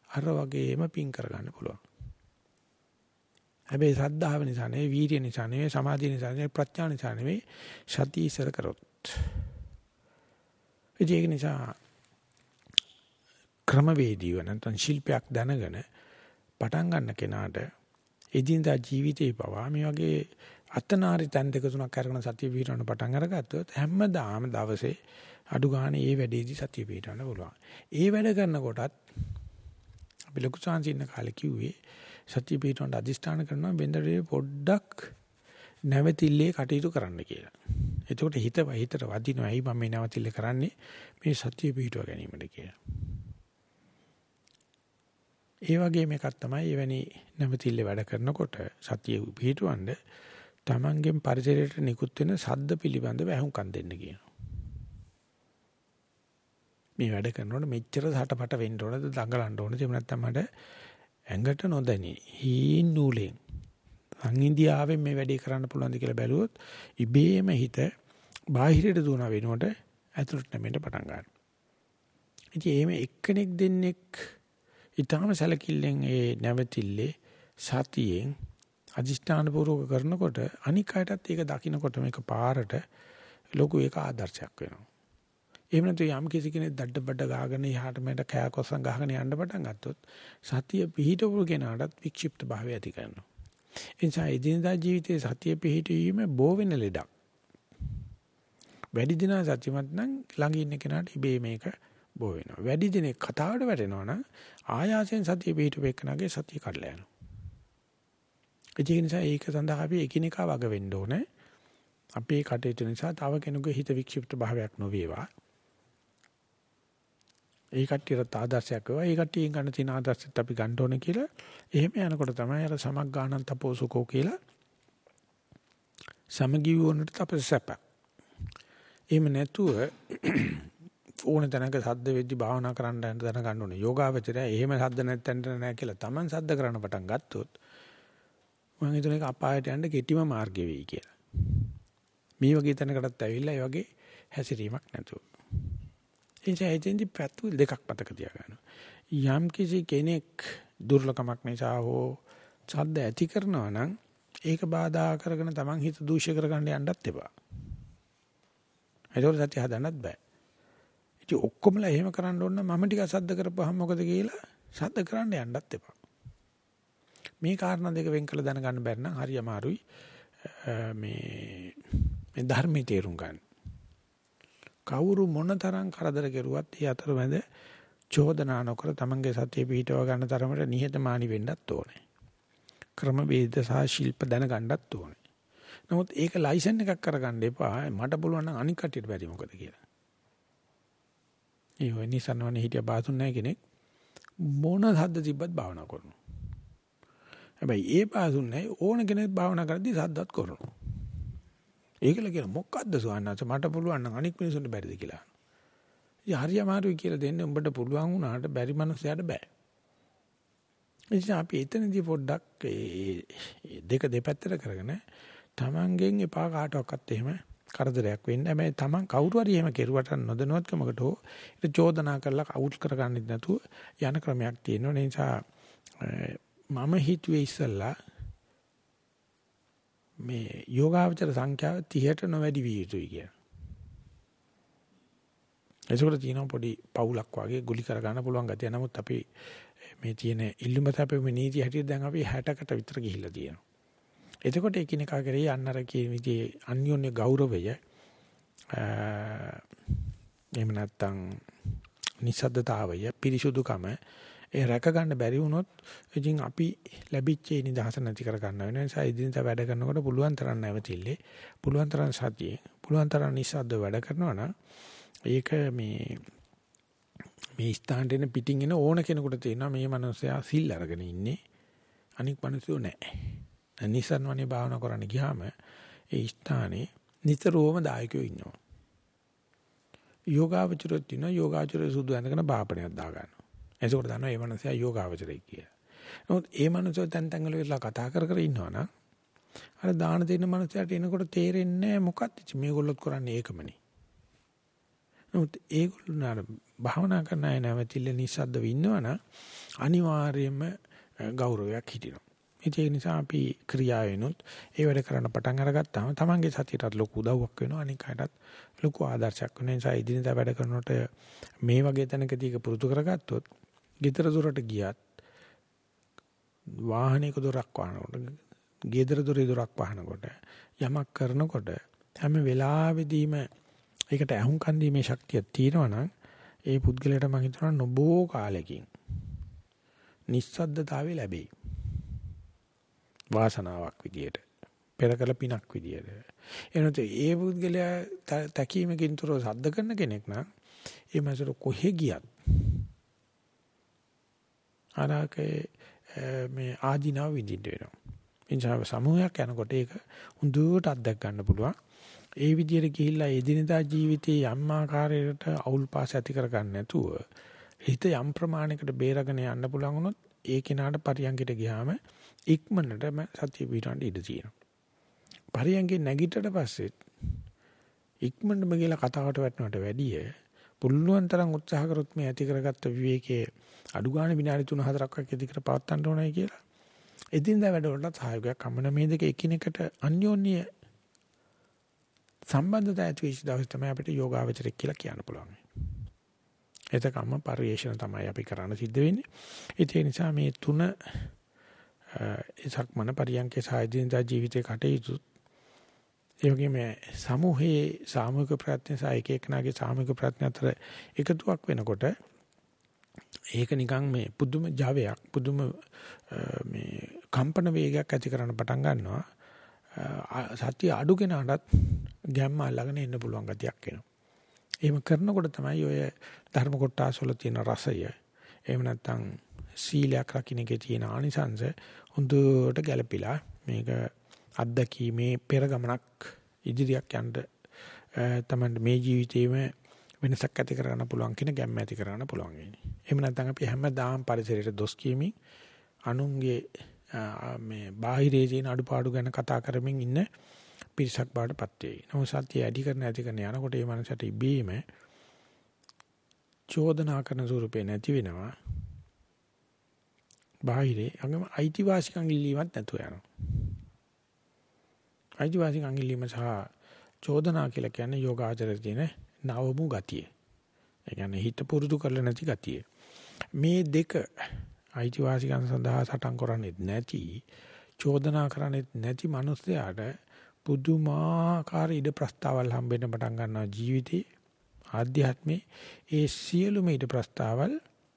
අර වගේම පින් කරගන්න පුළුවන්. හැබැයි සද්ධාව නිසා නෙවෙයි, වීර්ය නිසා නෙවෙයි, සමාධිය නිසා නෙවෙයි, ප්‍රඥා නිසා නෙවෙයි, සති ඉස්සර කරොත්. ඒක නිසා ක්‍රමවේදීව නැත්නම් ශිල්පයක් දැනගෙන පටන් ගන්න කෙනාට එදිනදා ජීවිතේ පවා මේ වගේ අතනාරි තැන් දෙක තුනක් අරගෙන සතිය පිටවන්න පටන් අරගත්තොත් හැමදාම දවසේ අඩු ගානේ ඒ වැඩේදී සතිය පිටවන්න පුළුවන්. ඒ වැඩ කරනකොටත් අපි ලොකු සංසින්න කාලේ කිව්වේ සතිය පිටවන්න අදිස්ථාන කරනවා බෙන්දරේ පොඩ්ඩක් නැවතිල්ලේ කටයුතු කරන්න කියලා. එතකොට හිත හිතට වදිනවා. ඇයි මම මේ නැවතිල්ල කරන්නේ? මේ සතිය පිටව ගැනීමට කියලා. ඒ වගේම එකක් තමයි එවැනි නැවතිල්ල වැඩ කරනකොට සතිය පිටවන්න තමන්ගෙන් පරිසරයට නිකුත් වෙන සද්ද පිළිබඳව අහුම්කම් දෙන්න කියනවා. මේ වැඩ කරනකොට මෙච්චර සටපට වෙන්න ඕනද දඟලන්න ඕනද එහෙම නැත්නම් මට ඇඟට නොදැනි හීන් නූලෙන් සංඉන්දියාවෙන් මේ වැඩේ කරන්න පුළුවන්ද කියලා බැලුවොත් ඉබේම හිත බාහිරට දුවන වෙනකොට ඇතුළට නැමෙන්න පටන් ගන්නවා. ඉතින් එහෙම එක්කෙනෙක් දෙන්නෙක් ඊටාම සැලකිල්ලෙන් ඒ නැවතිල්ලේ සතියෙන් අදිෂ්ඨාන පූර්වක කරනකොට අනික් අයටත් ඒක දකින්නකොට මේක පාරට ලොකු ඒක ආදර්ශයක් වෙනවා. එහෙම නැත්නම් යම් කිසි කෙනෙක් දඩ බඩ ගාගෙන යහට මෙට කෑකොස්සන් ගහගෙන යන්න පටන් ගත්තොත් සතිය පිහිටවු කෙනාටත් වික්ෂිප්ත භාවය ඇති කරනවා. ඒ නිසා එදිනදා ජීවිතයේ සතිය පිහිටීම බෝ වෙන ලෙඩක්. වැඩි දිනා සත්‍යමත් නම් ළඟ ඉන්න කෙනාට ඉබේ මේක බෝ වෙනවා. වැඩි දිනේ කතාවට වැටෙනවා නම් ආයාසයෙන් සතිය පිටුපෙන්නගේ සතිය කඩලා යනවා. ඒ නිසා ඒක සඳහා අපි එකිනෙකා වග වෙන්න ඕනේ. අපේ කටයුතු නිසා තව කෙනෙකුගේ හිත වික්ෂිප්ත භාවයක් නොවේවා. ඒ කට්ටියට ආදර්ශයක් වේවා. ඒ කට්ටියෙන් ගන්න තියෙන ආදර්ශෙත් අපි ගන්න ඕනේ කියලා. එහෙම යනකොට තමයි අර සමග්ගාණන් තපෝසුකෝ කියලා සමගී වුණට තපසසප. එහෙම නැතුව ඕන තැනක සද්ද වෙද්දි භාවනා කරන්න දැනගන්න ඕනේ. යෝගාවචරය එහෙම සද්ද නැත්තෙන්ට නෑ කියලා Taman සද්ද කරන්න පටන් ගත්තොත් මම හිතන එක අපායට යන්න කෙටිම මාර්ගය වෙයි කියලා. මේ වගේ තැනකටත් ඇවිල්ලා ඒ වගේ හැසිරීමක් නැතුව. එනිසා එතෙන්දි පැතු දෙකක් මතක තියාගන්න. යම් කිසි කෙනෙක් දුර්ලකමක් නිසා හෝ සද්ද ඇති කරනවා නම් ඒක බාධා කරගෙන Taman හිත දූෂ්‍ය කරගන්න යන්නත් එපා. ඒකෝර සත්‍ය හදන්නත් බෑ. ඉතින් ඔක්කොමලා එහෙම කරන්න ඕන නම් මම ටිකක් සද්ද කරපුවාම මොකද කියලා සද්ද කරන්න යන්නත් එපා. මේ කාරණා දෙක වෙන් කළ දැනගන්න බැරි නම් හරි අමාරුයි. මේ මේ ධර්මයේ තේරුම් ගන්න. කවුරු මොනතරම් කරදර කෙරුවත් ඒ අතරමැද චෝදනා නොකර තමන්ගේ සතිය පිහිටව ගන්න තරමට නිහතමානී වෙන්නත් ඕනේ. ක්‍රම වේද සහ ශිල්ප දැනගන්නත් ඕනේ. නමුත් ඒක ලයිසන් එකක් කරගන්න එපා. මට පුළුවන් නම් අනික් කටියට බැරි මොකද කියලා. ඒ වෙනි සනවනේ හිටිය බාතුන් නැහැ කෙනෙක් මොන හද්ද තිබ්බත් භාවනා කරනවා. හැබැයි ඒ බාතුන් නැහැ ඕන කෙනෙක් භාවනා කරද්දී සද්දත් කරනවා. ඒකල කියන මොකද්ද සුවන්නස මට පුළුවන් නම් අනික් මිනිසුන්ට බැරිද කියලා. ඉතින් හරි අමාරුයි කියලා දෙන්නේ උඹට පුළුවන් වුණාට බැරි මනුස්සයාට බෑ. ඉතින් අපි එතනදී පොඩ්ඩක් ඒ දෙක දෙපැත්තට කරගෙන තමන්ගෙන් එපා කාටවත් එහෙම කරදරයක් වෙන්නේ නැහැ. තමන් කවුරු හරි එහෙම කෙරුවට නොදැනුවත්කමකට හෝ ඒක චෝදනා කරලා අවුල් කරගන්නෙත් නැතුව යන ක්‍රමයක් තියෙනවා. ඒ නිසා මම හිතුවේ ඉස්සල්ලා මේ යෝගාවචර සංඛ්‍යාව 30ට නොවැඩි විය යුතුයි කියලා. ඒසොකට තියෙනවා පොඩි පවුලක් වගේ ගුලි කර ගන්න පුළුවන් ගතිය. නමුත් අපි මේ තියෙන ඉල්ලුම තපෙම නීති හැටියට දැන් අපි 60කට විතර ගිහිල්ලා තියෙනවා. එතකොට එකිනෙකා කරේ අන්නර කියන විදිහේ අන්‍යෝන්‍ය ගෞරවය එහෙම නැත්නම් නිසද්දතාවය පිරිසුදුකම ඒ රැක ගන්න බැරි වුණොත් ඉතින් අපි ලැබිච්ච නිදහස නැති කර ගන්න වෙන නිසා ඉදින්ත වැඩ කරනකොට පුළුවන් තරම් නැවතිල්ලේ පුළුවන් තරම් සතියේ පුළුවන් තරම් නිසද්ද වැඩ කරනවා නම් ඒක මේ මේ ස්ථානට එන පිටින් එන ඕන කෙනෙකුට තේරෙනවා මේ මනුස්සයා සිල් අරගෙන ඉන්නේ අනික් මිනිස්සු නැහැ නිසන් වනේ භාවනා කරන්න ගියාම ඒ ස්ථානේ නිතරම දායකයෝ ඉන්නවා. යෝගාවචරයත් ඉන්නවා යෝගාචරය සුදු ඇඳගෙන බාපණයක් දා ගන්නවා. එතකොට දන්නවා මේ මනුස්සයා යෝගාවචරයි කියලා. නමුත් ඒ මනුස්සයා තැන් තැන් වල වෙලා කතා කර කර ඉන්නවනම් අර දාන දෙන මනුස්සයාට එනකොට තේරෙන්නේ මොකක්ද මේගොල්ලොත් කරන්නේ ඒකමනේ. නමුත් ඒගොල්ලෝ නාර භාවනා කරන අය නැවතිල්ල නිස්සද්දව ඉන්නවනම් අනිවාර්යයෙන්ම ගෞරවයක් හිටිනවා. ඒ නිසා අපි ක්‍රියාවෙනුත් ඒ වැඩ කරන්න පටන් අරගත්තාම තමන්ගේ සතියටත් ලොකු උදව්වක් වෙනවා අනික අයටත් ලොකු ආදර්ශයක් වෙන නිසා ඉදිරියට වැඩ කරනකොට මේ වගේ තැනකදී ඒක පුරුදු කරගත්තොත් ගෙදර දොරට ගියත් වාහනයක දොරක් වහනකොට ගෙදර දොරේ දොරක් වහනකොට යමක් කරනකොට හැම වෙලාවෙදීම ඒකට අහුම්කන් දීමේ ශක්තිය තියෙනවා නම් ඒ පුද්ගලයාට මම හිතනවා නොබෝ කාලෙකින් නිස්සද්දතාවය ලැබෙයි. වාසනාවක් විදියට පෙර කළ පිනක් විදියට එනොත් ඒ පුද්ගලයා තැකීමකින් තොරව සද්ද කරන කෙනෙක් නම් ඒ මාසර කොහෙ ගියත් අනාකේ මේ ආධිනාව විඳින්න වෙනවා. එනිසා සමූහයක් යනකොට ඒක හුදුට අත්දැක ගන්න පුළුවන්. ඒ විදිහට ගිහිල්ලා එදිනදා ජීවිතයේ යම් ආකාරයකට අවුල් පාස ඇති කර ගන්න නැතුව හිත යම් ප්‍රමාණයකට බේරගෙන යන්න පුළුවන් වුණොත් ඒ කෙනාට පරියන්කට ගියාම ඉක්මනටම සතිය පිටවන්න ඉඩ තියෙනවා. පරියන්ගේ නැගිටට පස්සේ ඉක්මනටම ගිහලා කතාවට වැටෙනවට වැඩිය පුළුවන් තරම් උත්සාහ කරොත් මේ ඇති කරගත්ත විවේකයේ අඩු ගන්න විනාඩි 3-4ක් වගේ දිගට පවත්වන්න ඕනයි කියලා. එදින්දා වැඩවලට සහයෝගයක් හම්බන මේ දෙක එකිනෙකට අන්‍යෝන්‍ය සම්බන්ධතාවය ඇති වෙච්ච දවස් තමයි අපිට යෝගාවචරයක් කියලා කියන්න පුළුවන්. එතකම පරිේශන තමයි අපි කරන්න සිද්ධ වෙන්නේ. ඒ නිසා මේ තුන සක්මන පරියන්කේ සායදිනදා ජීවිතේ කටයුතු ඒ වගේම සමූහයේ සාමූහික ප්‍රයත්න සහ එක එකනාගේ සාමූහික ප්‍රයත්න අතර එකතුවක් වෙනකොට ඒක නිකන් මේ පුදුම ජවයක් පුදුම මේ කම්පන වේගයක් ඇති කරන්න පටන් ගන්නවා. සත්‍ය අඩු කෙනාටත් ගැම්ම අල්ලගෙන ඉන්න පුළුවන් ගතියක් එනවා. එහෙම කරනකොට තමයි ඔය ධර්ම කොටස් වල තියෙන රසය එහෙම නැත්නම් සීලයක් රකින්න එකේ තියෙන ආනිසංශ හොඳට ගැළපිලා මේක අත්දැකීමේ පෙර ගමනක් ඉදිරියක් යන්න තමයි මේ ජීවිතේම වෙනසක් ඇති කරගන්න පුළුවන් කියන ගැම්ම ඇති කරගන්න පුළුවන් වෙන්නේ. එහෙම නැත්නම් අපි හැමදාම පරිසරයට දොස් කියමින් අනුන්ගේ මේ බාහිරයේ තියෙන අඩුපාඩු ගැන කතා කරමින් ඉන්න පිරිසක් බාටපත් වෙයි. නමුත් සත්‍ය ඇඩි කරන ඇති කරන යනකොට මේ මනසට ඉබේම චෝදනා කරන ස්වරූපේ නැති වෙනවා. බාහිරේ අගම අයිතිවාසිකම් ඉල්ලීමක් නැතුව යනවා. අයිතිවාසිකම් ඉල්ලීම සහ චෝදනා කියලා කියන්නේ යෝගාචරයේ තියෙන නවමු ගතිය. ඒ කියන්නේ හිත පුරුදු කරලා නැති ගතිය. මේ දෙක අයිතිවාසිකම් සඳහා සටන් කරන්නේ නැති චෝදනා කරන්නේ නැති මිනිස්යාට පුදුමාකාර ඉඩ ප්‍රස්තාවල් හම්බෙන්න පටන් ගන්නවා ජීවිතේ ආධ්‍යාත්මේ ඒ සියලුම ඉඩ ප්‍රස්තාවල්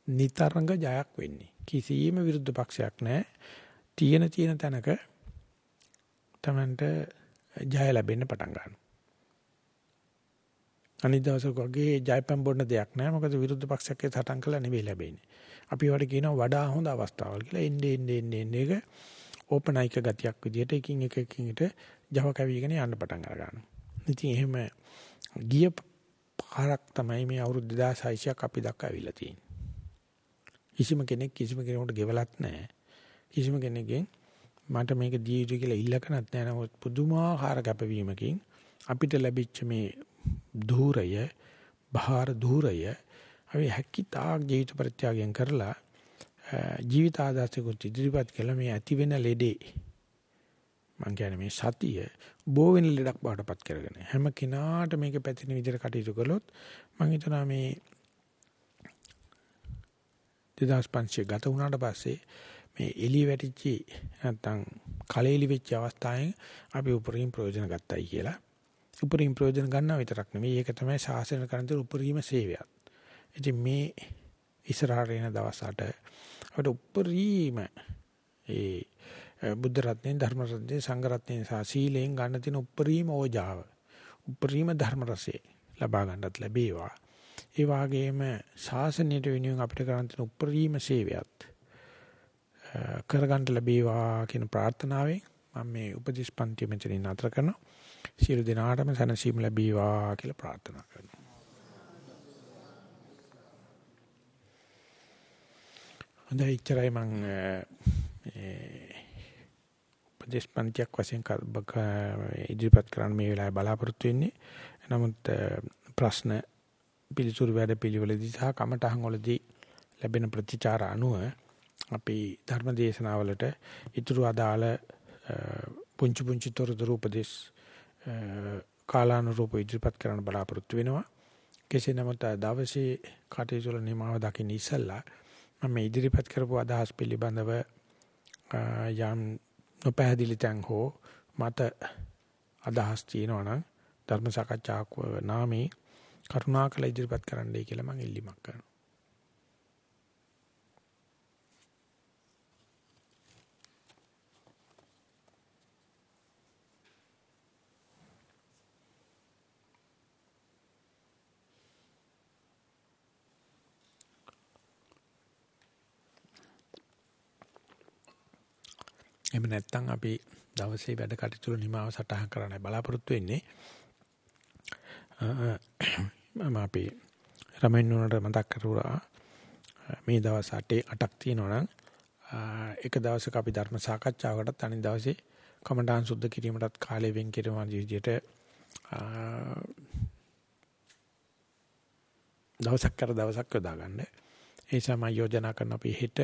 නිතරංග ජයක් වෙන්නේ කිසියම් විරුද්ධ පක්ෂයක් නැහැ තියෙන තියෙන තැනක තමන්ට ජය ලැබෙන්න පටන් ගන්නවා අනිත් දවසක වගේ ජයපම් බොන්න දෙයක් නැහැ මොකද විරුද්ධ පක්ෂයක් සටන් කළා නෙවෙයි ලැබෙන්නේ අපි වට කියනවා වඩා හොඳ අවස්ථාවල් කියලා එන්නේ එන්නේ එන්නේ එක ඕපනයික ගතියක් විදිහට එකින් එක එකින් එකට Java කැවිගෙන යන්න පටන් අර ගන්නවා. ඉතින් එහෙම ගිය පාරක් තමයි මේ අවුරුදු 2600ක් අපි දක්වා ඇවිල්ලා තියෙන්නේ. කිසිම කෙනෙක් කිසිම කෙනෙකුට ගෙවලත් නැහැ. කිසිම කෙනෙක්ගෙන් මට මේක දිය යුතුයි කියලා ඉල්ලකනත් නැහැ. නමුත් පුදුමාකාර කැපවීමකින් අපිට ලැබිච්ච මේ ධූරය, බහාර ධූරය අපි හැකි තාක් ජීවිත ප්‍රත්‍යාගයෙන් කරලා ජීවිත ආදර්ශකුත් ඉදිරිපත් කළ මේ ඇති වෙන ලෙඩේ මං කියන්නේ මේ සතිය බෝ වෙන ලෙඩක් බාටපත් කරගෙන හැම කෙනාට මේක පැතිරෙන විදිහට කටයුතු කළොත් මං හිතනවා මේ 2500 ගත වුණාට පස්සේ මේ එළිය වැටිච්ච නැත්තම් කලෙලි වෙච්ච අවස්ථාවෙන් අපි උපරිම ප්‍රයෝජන ගත්තයි කියලා. උපරිම ප්‍රයෝජන ගන්නවා විතරක් නෙමෙයි ඒක තමයි ශාසන කරන උපරිම සේවයක්. ඉතින් මේ ඉස්සරහට එන දවස් 8 අපිට උපරිම ඒ බුද්ධ රත්නයෙන් ධර්ම රත්නයෙන් සංඝ රත්නයෙන් සහ සීලයෙන් ගන්න තියෙන උපරිම ඕජාව උපරිම ධර්ම රසය ලබා ගන්නත් ලැබේවා ඒ වගේම ශාසනයට වෙනුවෙන් අපිට කරන්න තියෙන උපරිම සේවයත් කරගන්න ලැබේවා කියන ප්‍රාර්ථනාවෙන් මම මේ උපදේශ පන්ති මෙතනින් නතර කරනවා සියලු දෙනාටම සැනසීම ලැබේවා කියලා ප්‍රාර්ථනා කරනවා හොඳයි ඉච්චරයි මම උපදේශ පන්තියක් වශයෙන් ඉදිරිපත් කරන්න මේ වෙලාවේ බලාපොරොත්තු වෙන්නේ. නමුත් ප්‍රශ්න පිළිතුරු වැඩ පිළිවෙලදී සහ කමටහන් වලදී ලැබෙන ප්‍රතිචාර අනුව අපි ධර්ම දේශනාවලට ඊතුරු අදාළ පුංචි පුංචි තොරතුරු උපදේශ කාලානුරූප ඉදිරිපත් කරන්න බලාපොරොත්තු වෙනවා. කෙසේ නමුත් දවසේ කටයුතු වල නිමාව දකින්න ඉස්සෙල්ලා මම ඉදිරිපත් කරපු අදහස් පිළිබඳව යම් නොපැහැදිලි තැන් හෝ මත අදහස් තියෙනවා නම් ධර්ම සාකච්ඡාවක් නාමේ කරුණාකර ඉදිරිපත් කරන්නයි කියලා මම ඉල්ලීමක් කරනවා එහෙම නැත්නම් අපි දවසේ වැඩ කටයුතු නිමාව සටහන් කරන්න බලාපොරොත්තු වෙන්නේ. මම අපි රමෙන්නුනට මතක් කරුවා මේ දවස් 8 8ක් තියෙනවා නම් එක දවසක අපි ධර්ම සාකච්ඡාවකටත් අනිත් දවසේ කමඨාන් සුද්ධ කිරීමටත් කාලය වෙන් කිරීම විදිහට දවසක් කර දවසක් යොදා ගන්න. ඒ නිසා මම යෝජනා කරන අපි හෙට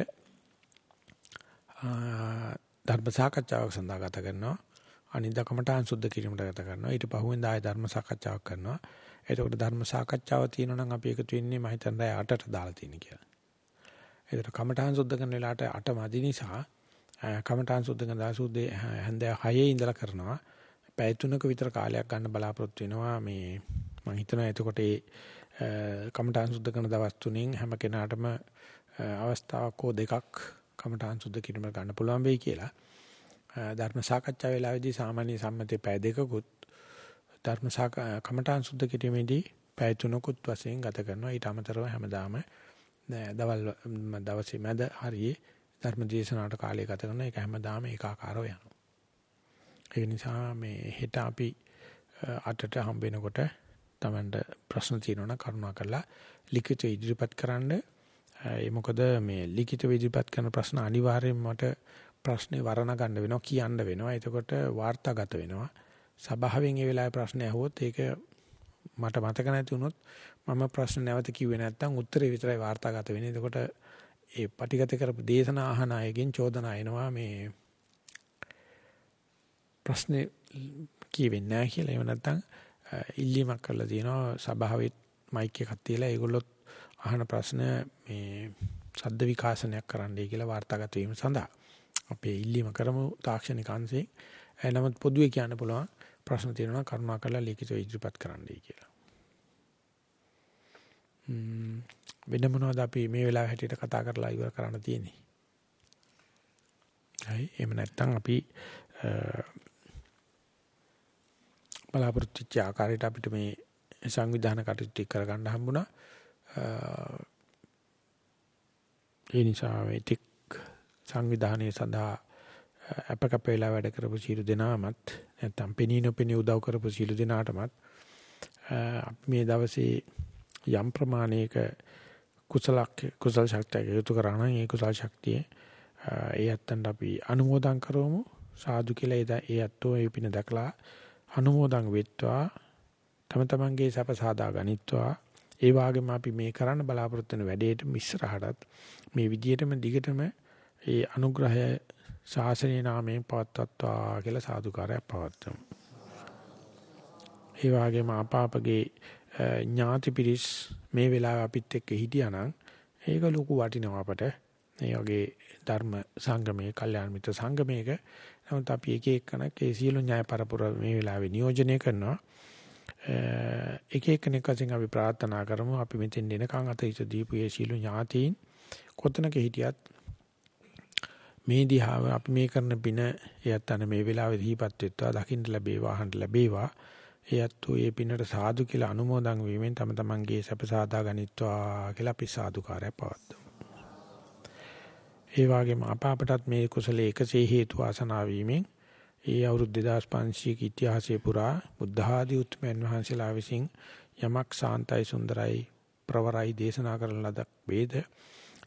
ධර්ම සාකච්ඡාවක් සඳහා ගත කරනවා. අනිද්දා කමඨාන් සුද්ධ කිරීමට ගත කරනවා. ඊට පහුවෙන් දාය ධර්ම සාකච්ඡාවක් කරනවා. එතකොට ධර්ම සාකච්ඡාව තියෙනවා නම් අපි එකතු වෙන්නේ මම හිතන්නේ 8ට දාලා තියෙන කියලා. ඒතර කමඨාන් සුද්ධ කරන වෙලාවට 8 මදි නිසා කමඨාන් සුද්ධ කරන දාසුද්දේ හැන්දෑ 6 ඉඳලා කරනවා. පැය 3ක විතර කාලයක් ගන්න බලාපොරොත්තු වෙනවා මේ මම හිතනවා එතකොට ඒ කමඨාන් සුද්ධ කරන දවස් තුනෙන් හැම කෙනාටම අවස්ථාවක් හෝ දෙකක් කමඨාන් සුද්ධ කිරීම ගන්න පුළුවන් වෙයි කියලා. ධර්ම සාකච්ඡා වෙලාවේදී සාමාන්‍ය සම්මතයේ පැය දෙකකුත් ධර්ම කමඨාන් සුද්ධ කිරීමේදී පැය තුනකුත් වශයෙන් ගත කරනවා. ඊට අමතරව හැමදාම දවල් දවසේ මැද හරියේ ධර්ම දේශනාවට කාලය ගත කරන එක හැමදාම ඒකාකාරව යනවා. ඒක නිසා මේ හෙට අපි අටට හම්බ වෙනකොට Tamanට ප්‍රශ්න තියෙනවා නම් කරුණා කරලා ලිඛිත ඉදිරිපත් කරන්න. ඒ මොකද මේ ලිඛිත ඉදිරිපත් කරන ප්‍රශ්න අනිවාර්යයෙන්ම මට ප්‍රශ්නේ වර්ණ ගන්න වෙනවා කියන්න වෙනවා. එතකොට වාර්තාගත වෙනවා. සභාවෙන් ඒ වෙලාවේ ප්‍රශ්න ඇහුවොත් ඒක මට මතක නැති වුණොත් මම ප්‍රශ්න නැවත කිව්වේ නැත්නම් උත්තරේ විතරයි වාර්තාගත වෙන්නේ. එතකොට ඒ පටිගත කරපු දේශනා අහන අයගෙන් චෝදනා එනවා මේ ප්‍රශ්නේ කියවෙන්නේ නැහැ කියලා. එහෙම නැත්නම් ඉල්ලීමක් කරලා තියෙනවා සභාවේ මයික් එකක් තියලා ඒගොල්ලොත් අහන ප්‍රශ්න මේ ශබ්ද විකාශනයක් කරන්නයි කියලා වාර්තාගත වීම සඳහා අපි ඉල්ලීම කරමු තාක්ෂණික අංශයෙන්. නමුත් පොදුවේ කියන්න පුළුවන් ප්‍රශ්න තියෙනවා කරුණා කරලා ලිඛිතව ඉදිරිපත් කරන්නයි කියලා. වෙන මොනවද අපි මේ වෙලාව හැටියට කතා කරලා ඉවර කරන්න තියෙන්නේ? හරි එහෙම නැත්නම් අපි බලාපොරොත්තු වෙච්ච ආකාරයට අපිට මේ සංවිධාන කටයුතු කරගන්න හම්බුණා. ඒ නිසා මේ ටික සංවිධානයේ සඳහා අපකප වේලා වැඩ කරපු සියලු දෙනාමත් නැත්තම් පෙනී නොපෙනී උදව් කරපු සියලු දෙනාටමත් මේ දවසේ යම් ප්‍රමාණයක කුසල කුසල ශක්තිය යොතු කරා නම් ඒ කුසල ශක්තිය ඒ ඇත්තන්ට අපි අනුමෝදන් කරවමු. සාදු කියලා ඒ ඇත්තෝ ඒ පින දැකලා අනුමෝදන් වෙත්වා. තම තමන්ගේ සැප සාදා ගනිත්වා. ඒ වගේම අපි මේ කරන්න බලාපොරොත්තු වෙන වැඩේට මිශ්‍රහටත් මේ විදියටම දිගටම ඒ අනුග්‍රහය ශාසනීය නාමයෙන් පවත්වත්වා කියලා සාදුකාරයක් පවත්වමු. ඒ වගේම අපාපගේ ඥාති පිරිස් මේ වෙලාවේ අපිත් එක්ක හිටියානම් ඒක ලොකු වටිනවා අපට. මේ වගේ ධර්ම සංගමයේ, කල්යාණ මිත්‍ර සංගමයක නමුත් අපි එක එකනක් ඒ සියලු න්‍යාය පරපුර මේ වෙලාවේ නියෝජනය කරනවා. එක එක්කෙනෙක් වශයෙන් අපි ප්‍රාර්ථනා කරමු අපි මෙතෙන් එනකන් අත හිත දීපු ඒ සියලු ඥාතීන් කොතනක හිටියත් මේ දිහාව අපි මේ කරන පින එයත් අන මේ වෙලාවේ දීපත් වෙත්වා දකින්න ලැබේවා අහන්න ලැබේවා එයත් ඒ පිනට සාදු කියලා අනුමෝදන් වීමෙන් තම තමන්ගේ සැප සාදා ගනිත්වා කියලා අපි සාදුකාරය පවත්වමු. ඒ වගේම අප අපටත් මේ කුසලයේ එකසේ හේතු ආසනා වීමෙන් ඒ අවුරුදු 2500ක ඉතිහාසයේ පුරා බුද්ධ ආදී උත්මයන් වහන්සේලා විසින් යමක් සාන්තයි සුන්දරයි ප්‍රවරයි දේශනා කරන ලද වේද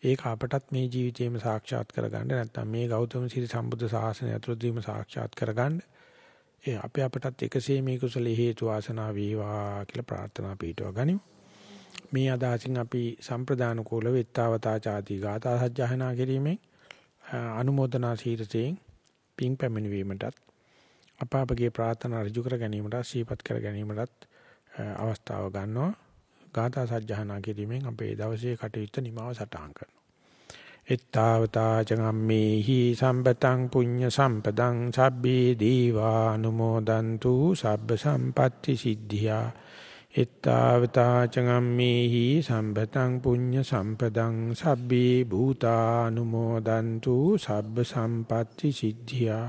ඒක අපටත් මේ ජීවිතේම සාක්ෂාත් කරගන්න නැත්නම් මේ ගෞතම සිරි සම්බුද්ධ ශාසනය ඇතුළතදීම සාක්ෂාත් කරගන්න ඒ අපේ අපටත් එකසේ මේ කුසලයේ හේතු ආසනා වේවා කියලා ප්‍රාර්ථනා පිටව ගනිමු. මේ අදහසින් අපි සම්ප්‍රදාන කුල වෙත්තාවතා ചാති ගාථා සජ්ජහනා කිරීමෙන් අනුමೋದනා සීරතෙන් පින් පැමිණීමටත් අප අපගේ ප්‍රාර්ථනා ඍජු කර ගැනීමට සීපත් කර ගැනීමටත් අවස්ථාව ගන්නවා. ගාථා සජ්ජහනා කිරීමෙන් අපේ දවසේ කටයුත්ත නිමාව සටහන් කරනවා. එත්තාවතා චගම්මේහි සම්පතං පුඤ්ඤ සම්පදං සබ්බේ දීවානුමෝදන්තු සබ්බ සම්පatti සිද්ධියා. එත්තාවතා චගම්මේහි සම්පතං පුඤ්ඤ සම්පදං සබ්බේ භූතානුමෝදන්තු සබ්බ සම්පatti සිද්ධියා.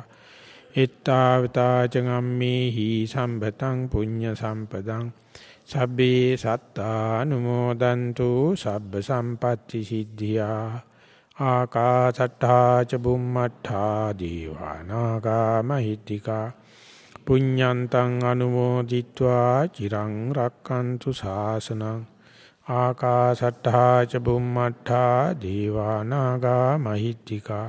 එත්තාවතා චගම්මේහි සම්පතං පුඤ්ඤ සම්පදං සබ්බේ සත්තානුමෝදන්තු සබ්බ සම්පatti සිද්ධියා ආකාසට්ඨා ච බුම්මට්ඨා දීවානාගා මහිත්‍තිකා පුඤ්ඤන්තං අනුමෝදිත්වා චිරං රක්칸තු ශාසනං ආකාසට්ඨා ච බුම්මට්ඨා දීවානාගා මහිත්‍තිකා